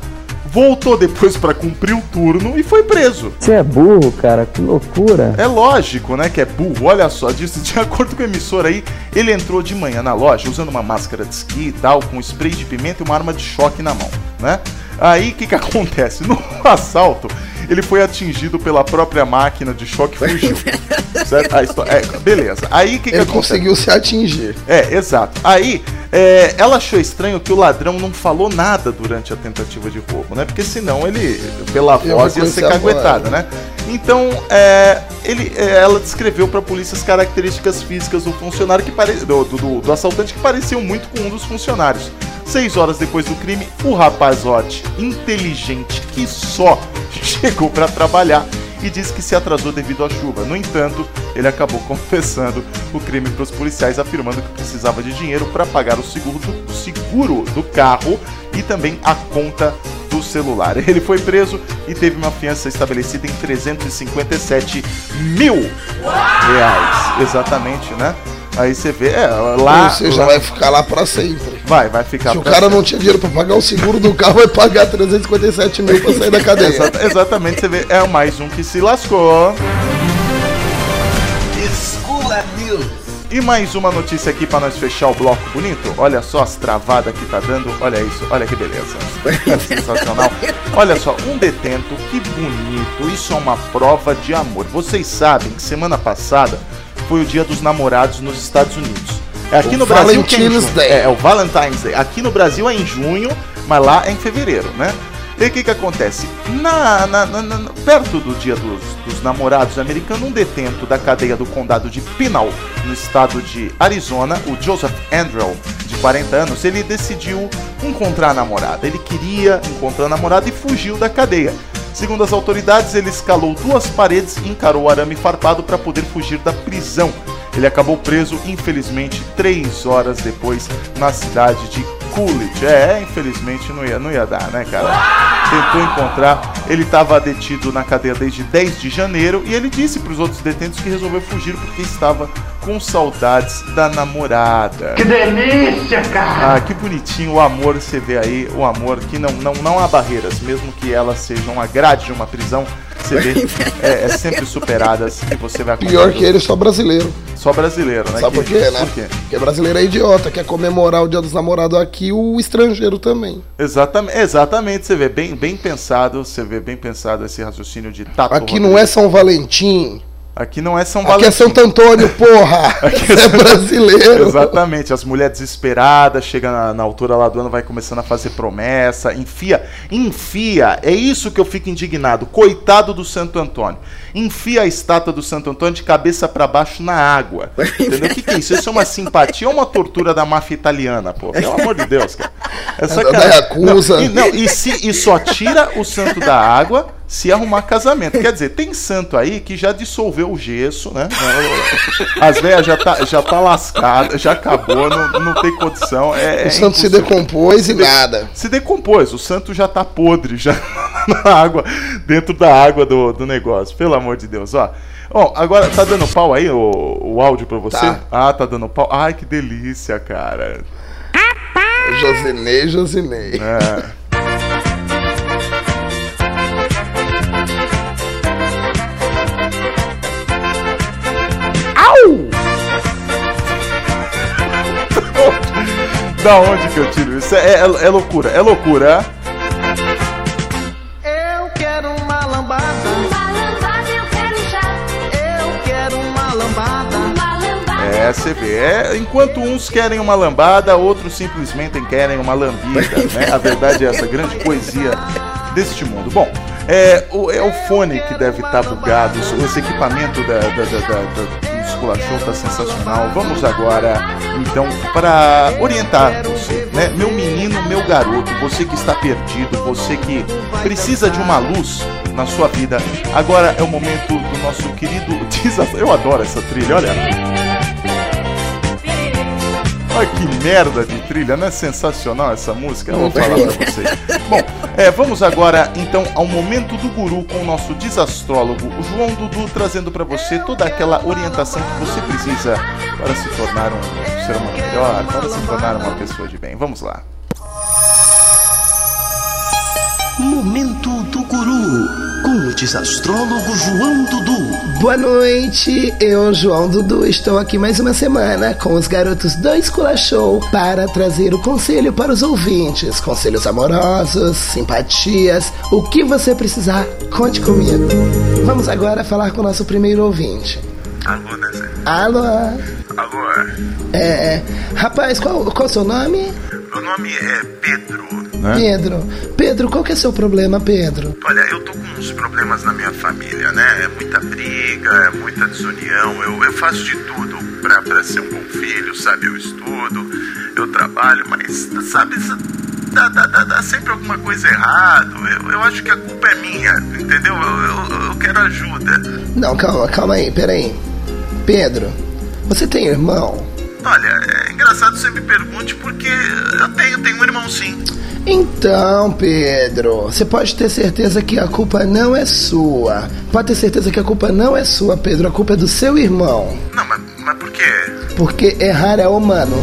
Voltou depois para cumprir o turno e foi preso. Você é burro, cara, que loucura. É lógico, né, que é burro. Olha só, disso, de acordo com a emissora aí, ele entrou de manhã na loja usando uma máscara de esqui e tal, com spray de pimenta e uma arma de choque na mão, né? Aí o que que acontece? No assalto, ele foi atingido pela própria máquina de choque e fugiu. certo? A história, é, beleza. Aí o que que Ele acontece? conseguiu se atingir. É, exato. Aí, é, ela achou estranho que o ladrão não falou nada durante a tentativa de roubo, né? Porque senão ele, pela voz, ia ser caguetado, voz. né? Então, é, ele, é, ela descreveu para a polícia as características físicas do funcionário que pare... do, do, do- do assaltante que pareciam muito com um dos funcionários. Seis horas depois do crime, o rapazote, inteligente que só, chegou para trabalhar e disse que se atrasou devido à chuva. No entanto, ele acabou confessando o crime para os policiais, afirmando que precisava de dinheiro para pagar o seguro do, seguro do carro e também a conta do celular. Ele foi preso e teve uma fiança estabelecida em 357 mil reais. Exatamente, né? Aí você vê, é, lá. Ou seja, lá- vai ficar lá pra sempre. Vai, vai ficar Se o cara sempre. não tinha dinheiro pra pagar o seguro do carro, vai pagar 357 mil pra sair da cadeia. Exata- exatamente, você vê, é mais um que se lascou. At News. E mais uma notícia aqui pra nós fechar o bloco bonito. Olha só as travadas que tá dando. Olha isso, olha que beleza. Sensacional. Olha só, um detento, que bonito. Isso é uma prova de amor. Vocês sabem que semana passada foi o dia dos namorados nos Estados Unidos. É aqui O no Brasil. É, é o Valentine's Day. Aqui no Brasil é em junho, mas lá é em fevereiro, né? E o que que acontece? Na, na- na- na- perto do dia dos, dos namorados americanos, um detento da cadeia do condado de Pinal, no estado de Arizona, o Joseph Andrew, de 40 anos, ele decidiu encontrar a namorada. Ele queria encontrar a namorada e fugiu da cadeia. Segundo as autoridades, ele escalou duas paredes e encarou o arame farpado para poder fugir da prisão. Ele acabou preso, infelizmente, três horas depois, na cidade de Coolidge. É, infelizmente não ia, não ia dar, né, cara? Tentou encontrar, ele estava detido na cadeia desde 10 de janeiro e ele disse para os outros detentos que resolveu fugir porque estava com saudades da namorada. Que delícia, cara! Ah, que bonitinho o amor, você vê aí, o amor que não, não, não há barreiras, mesmo que ela seja uma grade de uma prisão, Você vê, é, é sempre superadas e você vai Pior que ele, só brasileiro. Só brasileiro, né? Sabe por quê, né? Por quê? Porque brasileiro é idiota, quer comemorar o dia dos namorados aqui, o estrangeiro também. Exatamente, exatamente, você vê bem, bem pensado, você vê bem pensado esse raciocínio de Tato Aqui não é São Valentim. Aqui não é São Aqui é Valentim. Santo Antônio, porra! Você é brasileiro. Exatamente, as mulheres desesperadas, chega na, na altura lá do ano, vai começando a fazer promessa, enfia, enfia, é isso que eu fico indignado, coitado do Santo Antônio, enfia a estátua do Santo Antônio de cabeça pra baixo na água, entendeu? O que, que é isso? Isso é uma simpatia ou uma tortura da máfia italiana, pô? Pelo amor de Deus, cara. É É da sacanagem. Yakuza. Não, e, não, e, se, e só tira o santo da água se arrumar casamento. Quer dizer, tem santo aí que já dissolveu o gesso, né? As velhas já tá, já tá lascada, já acabou, não, não tem condição. É, O é santo se impossível. decompôs e Se nada. Se decompôs, o santo já tá podre, já na água, dentro da água do, do negócio. Pelo amor de Deus, ó. Ó, agora tá dando pau aí o, o áudio pra você? Tá. Ah, tá dando pau. Ai, que delícia, cara. Josinei, Josinei. É. Au! Da onde que eu tiro isso? É, é- é loucura, é loucura. É, você vê. É, enquanto uns querem uma lambada, outros simplesmente querem uma lambida. né? A verdade é essa, grande poesia deste mundo. Bom, é o, é o fone que deve estar bugado, isso- esse equipamento da, da, da, da, da- do está sensacional. Vamos agora, então, para orientar você, né? Meu menino, meu garoto, você que está perdido, você que precisa de uma luz na sua vida. Agora é o momento do nosso querido desafio. Eu adoro essa trilha, olha. Olha que merda de trilha, não é sensacional essa música? Eu vou falar pra vocês. Bom, é, vamos agora então ao momento do guru com o nosso desastrólogo, o João Dudu, trazendo pra você toda aquela orientação que você precisa para se tornar um ser humano melhor, para se tornar uma pessoa de bem. Vamos lá. Momento do Guru, com o desastrólogo João Dudu. Boa noite, eu, João Dudu, estou aqui mais uma semana com os garotos do Escola Show para trazer o conselho para os ouvintes. Conselhos amorosos, simpatias, o que você precisar, conte comigo. Vamos agora falar com o nosso primeiro ouvinte. Alô, Nazé. Alô? Alô, É, é, rapaz, qual qual o seu nome? meu nome é Pedro. Pedro. Pedro, qual que é seu problema, Pedro? Olha, eu tô com uns problemas na minha família, né? É muita briga, é muita desunião. Eu, eu faço de tudo pra, pra ser um bom filho, sabe? Eu estudo, eu trabalho, mas, sabe, dá, dá, dá, dá sempre alguma coisa errado. Eu, eu acho que a culpa é minha, entendeu? Eu, eu, eu quero ajuda. Não, calma, calma aí, peraí. Pedro, você tem irmão? Olha, é engraçado você me pergunte porque eu tenho, tenho um irmão sim. Então, Pedro, você pode ter certeza que a culpa não é sua. Pode ter certeza que a culpa não é sua, Pedro. A culpa é do seu irmão. Não, mas, mas por quê? Porque errar é humano.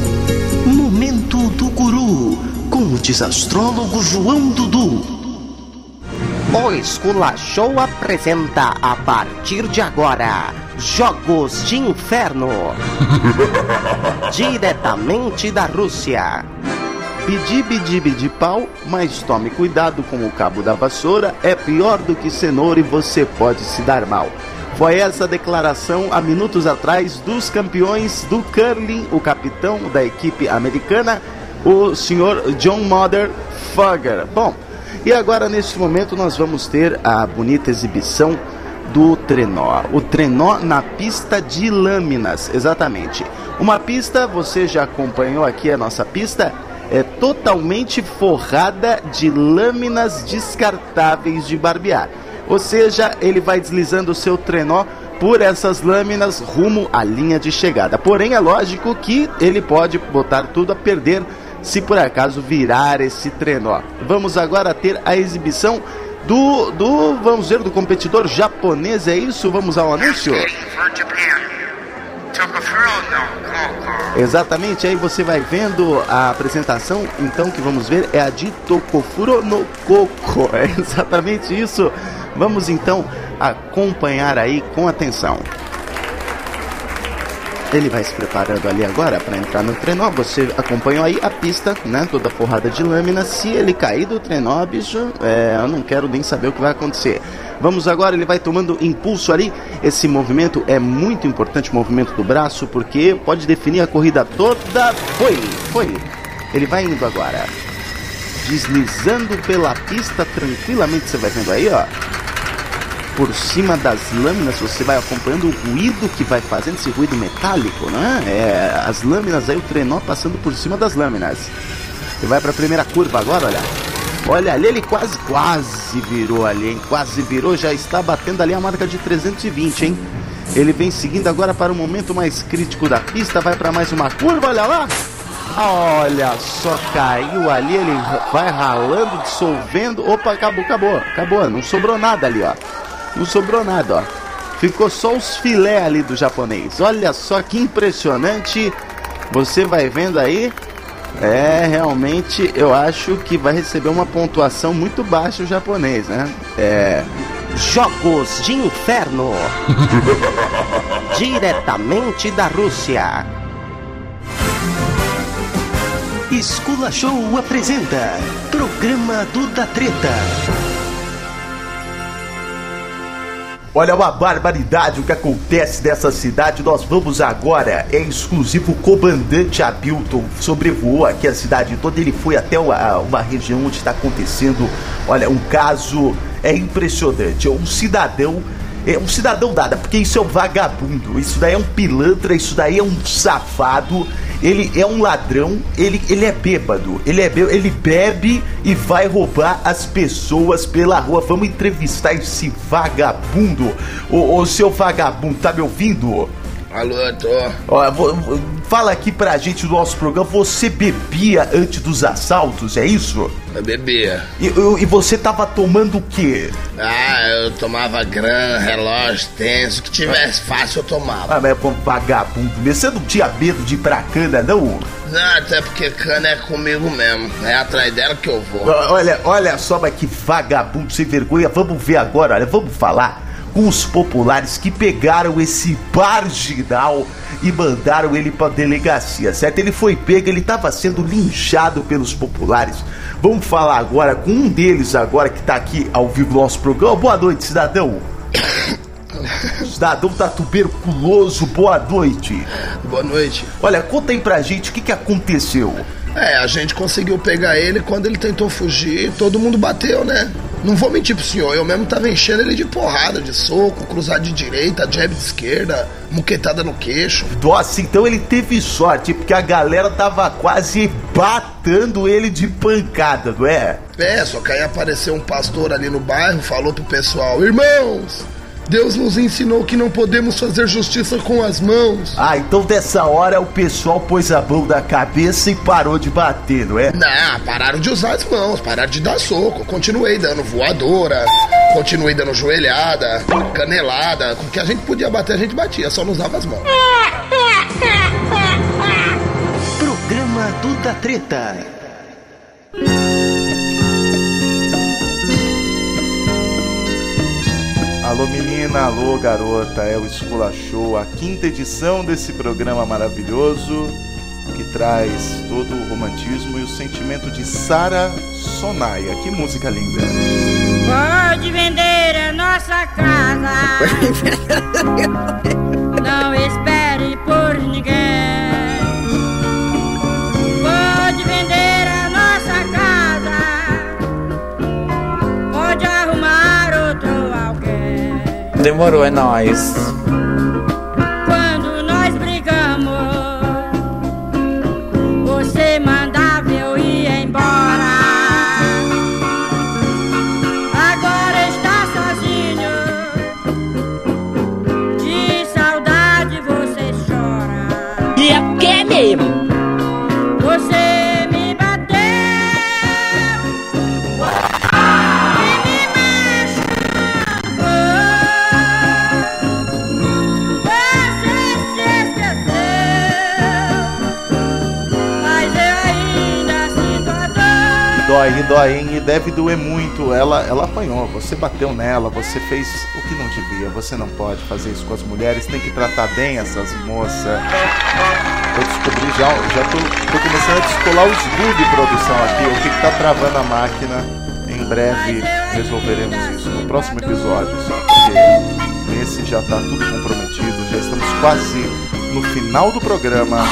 Momento do Guru, com o desastrólogo João Dudu. O Escola Show apresenta a partir de agora Jogos de Inferno. Diretamente da Rússia. Bidi bidi bidi pau, mas tome cuidado com o cabo da vassoura, é pior do que cenoura e você pode se dar mal. Foi essa declaração há minutos atrás dos campeões do curling, o capitão da equipe americana, o senhor John Motherfucker. Bom, e agora neste momento nós vamos ter a bonita exibição do trenó. O trenó na pista de lâminas, exatamente. Uma pista, você já acompanhou aqui a nossa pista? É totalmente forrada de lâminas descartáveis de barbear. Ou seja, ele vai deslizando o seu trenó por essas lâminas rumo à linha de chegada. Porém, é lógico que ele pode botar tudo a perder se por acaso virar esse trenó. Vamos agora ter a exibição do, do vamos dizer, do competidor japonês, é isso? Vamos ao anúncio? Exatamente, aí você vai vendo a apresentação, então que vamos ver é a de Tokofuro no Koko. É exatamente isso. Vamos então acompanhar aí com atenção. Ele vai se preparando ali agora para entrar no trenó. Você acompanhou aí a pista, né? Toda porrada de lâmina. Se ele cair do trenó, bicho, é, eu não quero nem saber o que vai acontecer. Vamos agora, ele vai tomando impulso ali. Esse movimento é muito importante, o movimento do braço, porque pode definir a corrida toda. Foi, foi. Ele vai indo agora. Deslizando pela pista tranquilamente, você vai vendo aí, ó por cima das lâminas, você vai acompanhando o ruído que vai fazendo, esse ruído metálico, né? É, as lâminas aí, o trenó passando por cima das lâminas. Você vai para a primeira curva agora, olha. Olha ali, ele quase, quase virou ali, hein? Quase virou, já está batendo ali a marca de 320, hein? Ele vem seguindo agora para o momento mais crítico da pista, vai para mais uma curva, olha lá. Olha só, caiu ali, ele vai ralando, dissolvendo. Opa, acabou, acabou, acabou, não sobrou nada ali, ó. Não sobrou nada, ó. Ficou só os filé ali do japonês. Olha só que impressionante. Você vai vendo aí. É, realmente eu acho que vai receber uma pontuação muito baixa o japonês, né? É. Jogos de Inferno. Diretamente da Rússia. Escula Show apresenta Programa do da Treta. Olha uma barbaridade o que acontece nessa cidade. Nós vamos agora. É exclusivo. O comandante Hamilton sobrevoou aqui a cidade toda. Ele foi até uma, uma região onde está acontecendo. Olha, um caso é impressionante. É um cidadão. É um cidadão nada, porque isso é um vagabundo. Isso daí é um pilantra. Isso daí é um safado. Ele é um ladrão, ele, ele é bêbado, ele é bêbado, ele bebe e vai roubar as pessoas pela rua. Vamos entrevistar esse vagabundo. Ô, ô seu vagabundo, tá me ouvindo? Alô, tô. Ó, vou- vou- fala aqui pra gente do nosso programa. Você bebia antes dos assaltos, é isso? Eu bebia. E, eu- e você tava tomando o quê? Ah, eu tomava grã, relógio, tênis, o que tivesse fácil eu tomava. Ah, mas é um vagabundo mesmo. Você não tinha medo de ir pra cana, não? Não, até porque cana é comigo mesmo. É atrás dela que eu vou. Olha, olha só, mas que vagabundo sem vergonha. Vamos ver agora, olha, vamos falar os populares que pegaram esse marginal e mandaram ele pra delegacia, certo? Ele foi pego, ele tava sendo linchado pelos populares. Vamos falar agora com um deles agora que tá aqui ao vivo no nosso programa. Boa noite, cidadão. Cidadão tá tuberculoso, boa noite. Boa noite. Olha, conta aí pra gente o que, que aconteceu. É, a gente conseguiu pegar ele quando ele tentou fugir, todo mundo bateu, né? Não vou mentir pro senhor, eu mesmo tava enchendo ele de porrada, de soco, cruzado de direita, jab de esquerda, muquetada no queixo. Nossa, então ele teve sorte, porque a galera tava quase batendo ele de pancada, não é? É, só que aí apareceu um pastor ali no bairro, falou pro pessoal: Irmãos, Deus nos ensinou que não podemos fazer justiça com as mãos. Ah, então dessa hora o pessoal pôs a mão na cabeça e parou de bater, não é? Não, pararam de usar as mãos, pararam de dar soco. Continuei dando voadora, continuei dando joelhada, canelada. Com o que a gente podia bater, a gente batia, só não usava as mãos. Programa do da Treta. Alô menina, alô garota, é o Escola Show, a quinta edição desse programa maravilhoso que traz todo o romantismo e o sentimento de Sara Sonaia. Que música linda! Pode vender a nossa casa. Não espere por ninguém. Demorou, é nóis. E dói, hein? E deve doer muito. Ela, ela apanhou, você bateu nela, você fez o que não devia. Você não pode fazer isso com as mulheres, tem que tratar bem essas moças. Eu descobri já, já tô, tô começando a descolar os bugs de produção aqui, o que, que tá travando a máquina. Em breve resolveremos isso no próximo episódio, só nesse já tá tudo comprometido, já estamos quase no final do programa.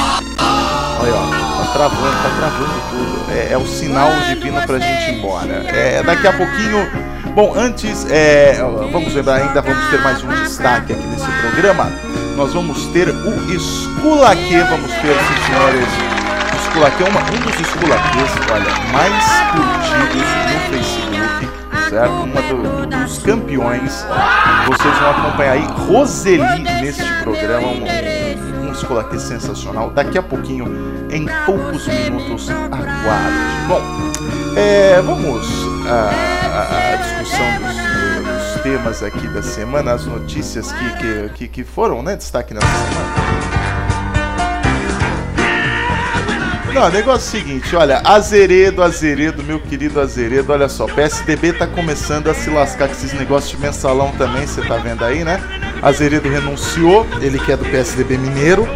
Olha, ó, tá travando, tá travando tudo. É, é o sinal divino pra gente ir embora. É, daqui a pouquinho. Bom, antes, é, vamos lembrar ainda, vamos ter mais um destaque aqui nesse programa. Nós vamos ter o Esculaque, vamos ter, sim, senhores, Esculaque é uma, um dos Esculaques, olha, mais curtidos no Facebook, certo? Uma do- dos campeões. Vocês vão acompanhar aí Roseli neste programa, um, um sensacional. Daqui a pouquinho, em poucos minutos, aguarde. Bom, é, vamos à, à discussão dos, dos temas aqui da semana, as notícias que, que, que, que foram né, destaque nessa semana. Não, o negócio é o seguinte, olha, Azeredo, Azeredo, meu querido Azeredo, olha só, PSDB tá começando a se lascar com esses negócios de mensalão também, você tá vendo aí, né? Azeredo renunciou, ele que é do PSDB mineiro.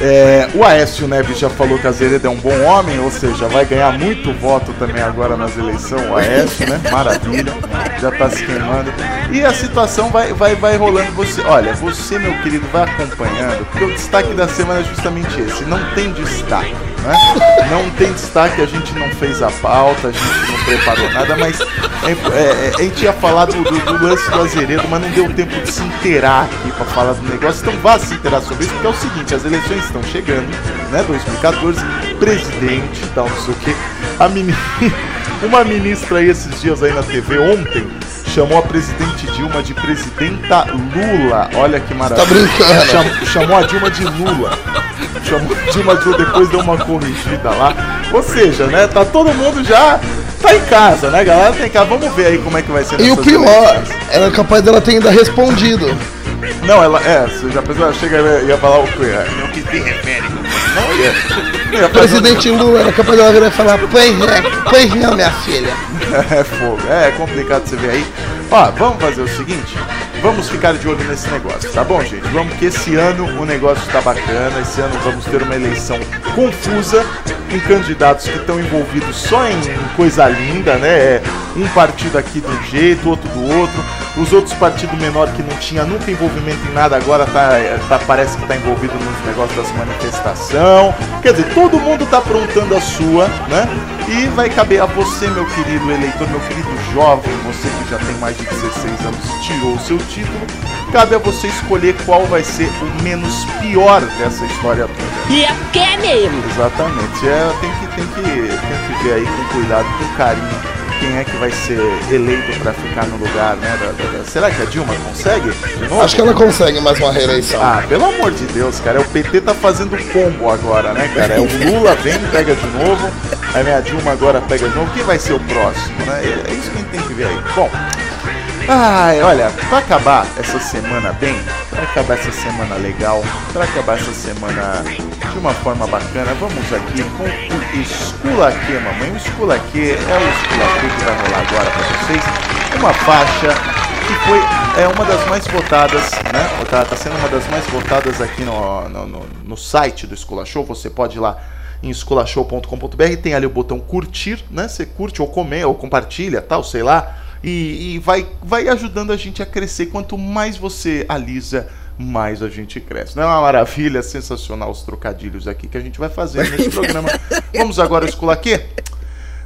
É, o Aécio Neves já falou que Azeredo é um bom homem, ou seja, vai ganhar muito voto também agora nas eleições, o Aécio, né? Maravilha, já tá se queimando. E a situação vai, vai, vai rolando. Você, olha, você, meu querido, vai acompanhando, porque o destaque da semana é justamente esse: não tem destaque. Né? Não tem destaque, a gente não fez a pauta, a gente não preparou nada, mas é, é, a gente ia falar do, do, do lance do Azeredo, mas não deu tempo de se inteirar aqui para falar do negócio. Então vá se inteirar sobre isso, porque é o seguinte: as eleições estão chegando, né? 2014, presidente tal, não sei o que. A. Uma ministra aí esses dias aí na TV ontem chamou a presidente Dilma de presidenta Lula. Olha que maravilha. Tá brincando. Cham- chamou a Dilma de Lula. Chamou a Dilma de Lula, depois deu uma corrigida lá. Ou seja, né? Tá todo mundo já. Tá em casa, né, galera? Tá em casa. Vamos ver aí como é que vai ser E o pior, eleições. era capaz dela ter ainda respondido. Não, ela. É, você já pensou, ela chega e ia falar o quê? É, Não que se refere. Não ia. Ia O presidente Lula era capaz dela virar e falar, pois é, pois não, minha filha. É fogo, é complicado você ver aí. Ó, vamos fazer o seguinte, vamos ficar de olho nesse negócio, tá bom, gente? Vamos que esse ano o negócio tá bacana, esse ano vamos ter uma eleição confusa, com candidatos que estão envolvidos só em coisa linda, né? É, Um partido aqui de um jeito, outro do outro, os outros partidos menor que não tinha nunca envolvimento em nada, agora tá, tá- parece que tá envolvido nos negócios das manifestação. Quer dizer, todo mundo tá aprontando a sua, né? E vai caber a você, meu querido eleitor, meu querido jovem, você que já tem mais de 16 anos tirou o seu título, cabe a você escolher qual vai ser o menos pior dessa história toda. E é porque é mesmo. Exatamente. É, tem, que, tem, que, tem que ver aí com cuidado, com carinho, quem é que vai ser eleito pra ficar no lugar, né? da- da- da- Será que a Dilma consegue? Acho que ela consegue mais uma reeleição. Ah, pelo amor de Deus, cara. O PT tá fazendo combo agora, né, cara? É o Lula vem, pega de novo. A Dilma agora pega de novo. Quem vai ser o próximo, né? É é isso que a gente tem que ver aí. Bom. Ai, olha, pra acabar essa semana bem, pra acabar essa semana legal, pra acabar essa semana de uma forma bacana, vamos aqui com o Esculaque, mamãe. O Esculaque é o Esculaque que vai rolar agora pra vocês. Uma faixa que foi é uma das mais votadas, né? Tá, tá sendo uma das mais votadas aqui no, no, no- no site do Escola Show. Você pode ir lá em escolashow.com.br, tem ali o botão curtir, né? Você curte ou comenta ou compartilha, tal, sei lá. E, e vai, vai ajudando a gente a crescer. Quanto mais você alisa, mais a gente cresce. Não é uma maravilha, sensacional os trocadilhos aqui que a gente vai fazer nesse programa. Vamos agora escolar aqui?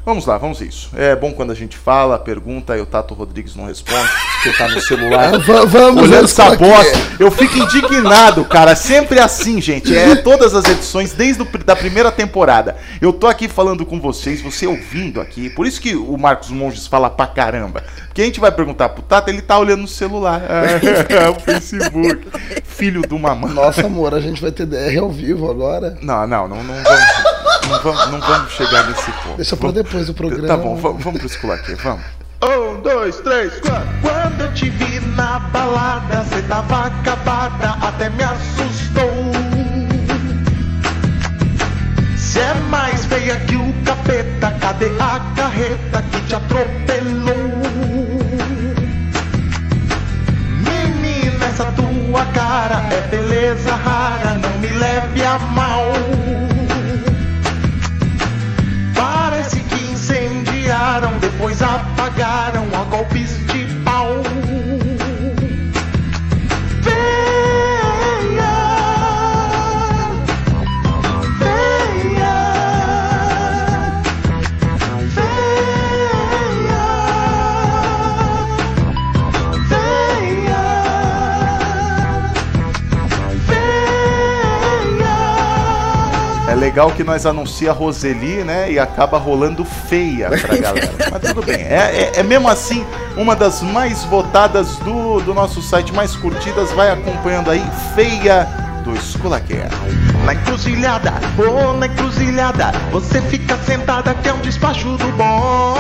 Vamos lá, vamos isso. É bom quando a gente fala, pergunta, e o Tato Rodrigues não responde, porque tá no celular. Ah, va- vamos, olhando essa bosta. Eu fico indignado, cara. Sempre assim, gente. É todas as edições, desde a da primeira temporada. Eu tô aqui falando com vocês, você ouvindo aqui. Por isso que o Marcos Monges fala pra caramba. Porque a gente vai perguntar pro Tato, ele tá olhando no celular. É, o Facebook. Filho de uma mãe. Nossa, amor, a gente vai ter DR ao vivo agora. Não, não, não, não vamos. Não vamos, não vamos chegar nesse ponto. Deixa pra depois do programa. Tá bom, vamos, vamos pro escolar aqui, vamos. Um, dois, três, quatro. Quando eu te vi na balada, cê tava acabada, até me assustou. Cê é mais feia que o capeta, cadê a carreta que te atropelou? Menina, essa tua cara é beleza rara, não me leve a mal. Depois apagaram a golpes de legal que nós anuncia Roseli, né? E acaba rolando feia pra galera. Mas tudo bem. É, é, é mesmo assim uma das mais votadas do, do nosso site, mais curtidas. Vai acompanhando aí, feia do Esculaquer. Na encruzilhada, oh, na encruzilhada, você fica sentada que é um despacho do bom.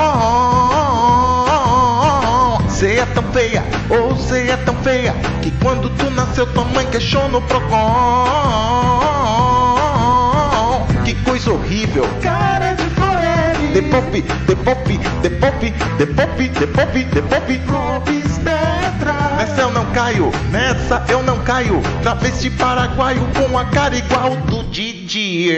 Você é tão feia, ou você é tão feia, que quando tu nasceu tua mãe questionou pro Procon. Que coisa horrível. Cara de Florelli. Devolve, devolve, devolve, devolve, devolve, devolve. Clóvis Petra. Nessa eu não caio, nessa eu não caio. Travesti paraguaio com a cara igual do Didi.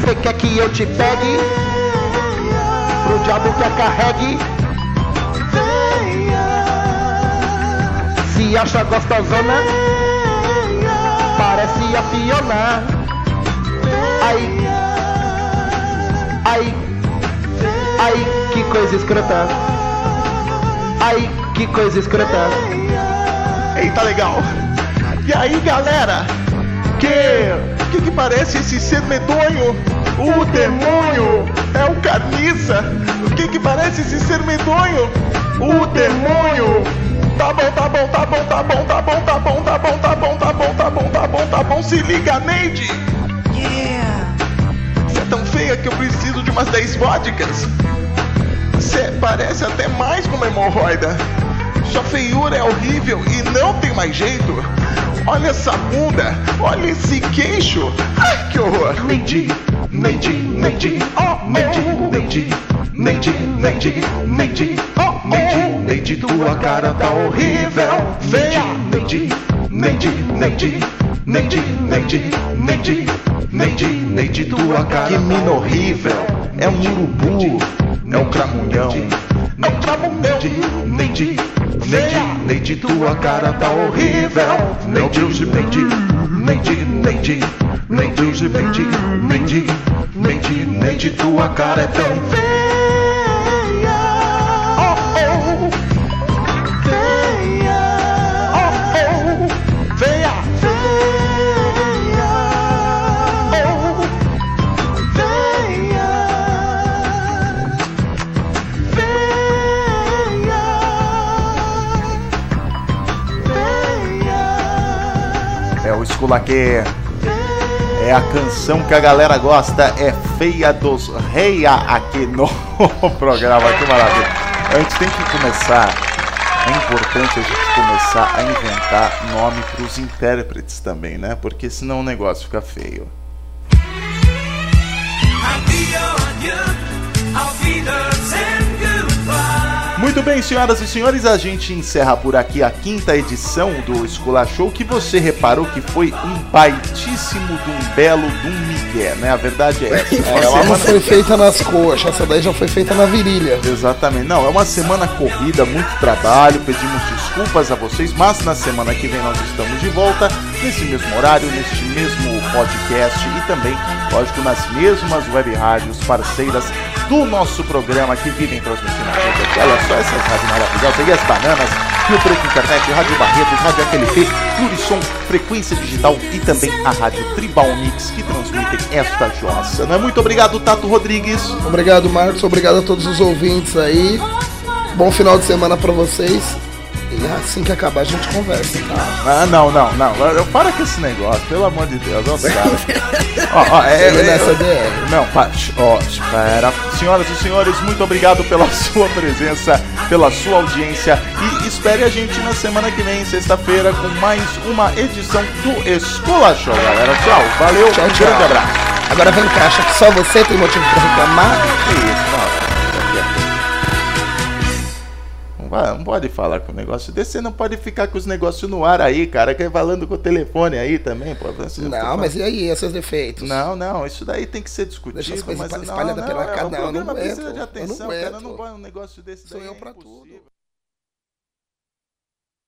Você quer que eu te pegue? Pro diabo que a carregue? Acha gostosona? Parece a Fiona. Ai, ai, ai, que coisa escrota. Ai, que coisa escrota. Eita, legal. E aí, galera? Que que, que parece esse ser medonho? O demônio é o carniça. O que que parece esse ser medonho? O demônio. Tá bom, tá bom, tá bom, tá bom, tá bom, tá bom, tá bom, tá bom, tá bom, tá bom, tá bom, tá bom. Se liga, Neide. Yeah. Você é tão feia que eu preciso de umas 10 vodkas. Você parece até mais com uma hemorroida. Sua feiura é horrível e não tem mais jeito. Olha essa bunda, olha esse queixo. Ai, que horror. Neide, Neide, Neide, oh, Neide, Neide, Neide, Neide, Neide, oh, Neide, Neide, tua cara tá horrível. Feia, Neide, Neide, Neide, Neide, Neide, Neide, Neide, Neide, tua cara Que mina horrível. É um urubu, é um cramunhão. É um cramunhão. Neide, Neide, Neide, tua cara tá horrível. Neide, Neide, Neide, Neide, Neide, Neide, Neide, Neide, Neide, tua cara é tão feia. O Esculaquer. É a canção que a galera gosta, é Feia dos Reia aqui no programa. Que maravilha. A gente tem que começar, é importante a gente começar a inventar nome para os intérpretes também, né? Porque senão o negócio fica feio. Muito bem, senhoras e senhores, a gente encerra por aqui a quinta edição do Escola Show, que você reparou que foi um baitíssimo de um belo de um migué, né? A verdade é essa. Ela não foi feita nas coxas, essa daí já foi feita na virilha. Exatamente. Não, é uma semana corrida, muito trabalho, pedimos desculpas a vocês, mas na semana que vem nós estamos de volta, nesse mesmo horário, neste mesmo podcast e também, lógico, nas mesmas web rádios parceiras do nosso programa que vivem transmitindo a gente. Olha só essas rádios maravilhosas, e as bananas, Rio Preto Internet, Rádio Barretos, Rádio FLP, Plurissom, Frequência Digital e também a Rádio Tribal Mix que transmitem esta jossa. É? Muito obrigado, Tato Rodrigues. Obrigado, Marcos. Obrigado a todos os ouvintes aí. Bom final de semana pra vocês. E assim que acabar a gente conversa, tá? Ah, não, não, não. Eu para com esse negócio, pelo amor de Deus, ó, cara. ó, ó, é, é, nessa é- DR. Não, pa- ó, espera. Senhoras e senhores, muito obrigado pela sua presença, pela sua audiência e espere a gente na semana que vem, sexta-feira, com mais uma edição do Escola Show, galera. Tchau, valeu, Tchau, um tchau. grande abraço. Agora vem cá, acha que só você tem motivo pra reclamar? Que isso, não. Não, vai- não pode falar com o negócio desse, você não pode ficar com os negócios no ar aí, cara, que é falando com o telefone aí também, pô. Você- Não, mas e aí, esses defeitos? Não, não, isso daí tem que ser discutido. Deixa as coisas mas não, espalhadas não, pela é, casa, o não, não programa aguento, precisa de eu não atenção, cara, não vai um negócio desse Sou daí, eu é pra impossível.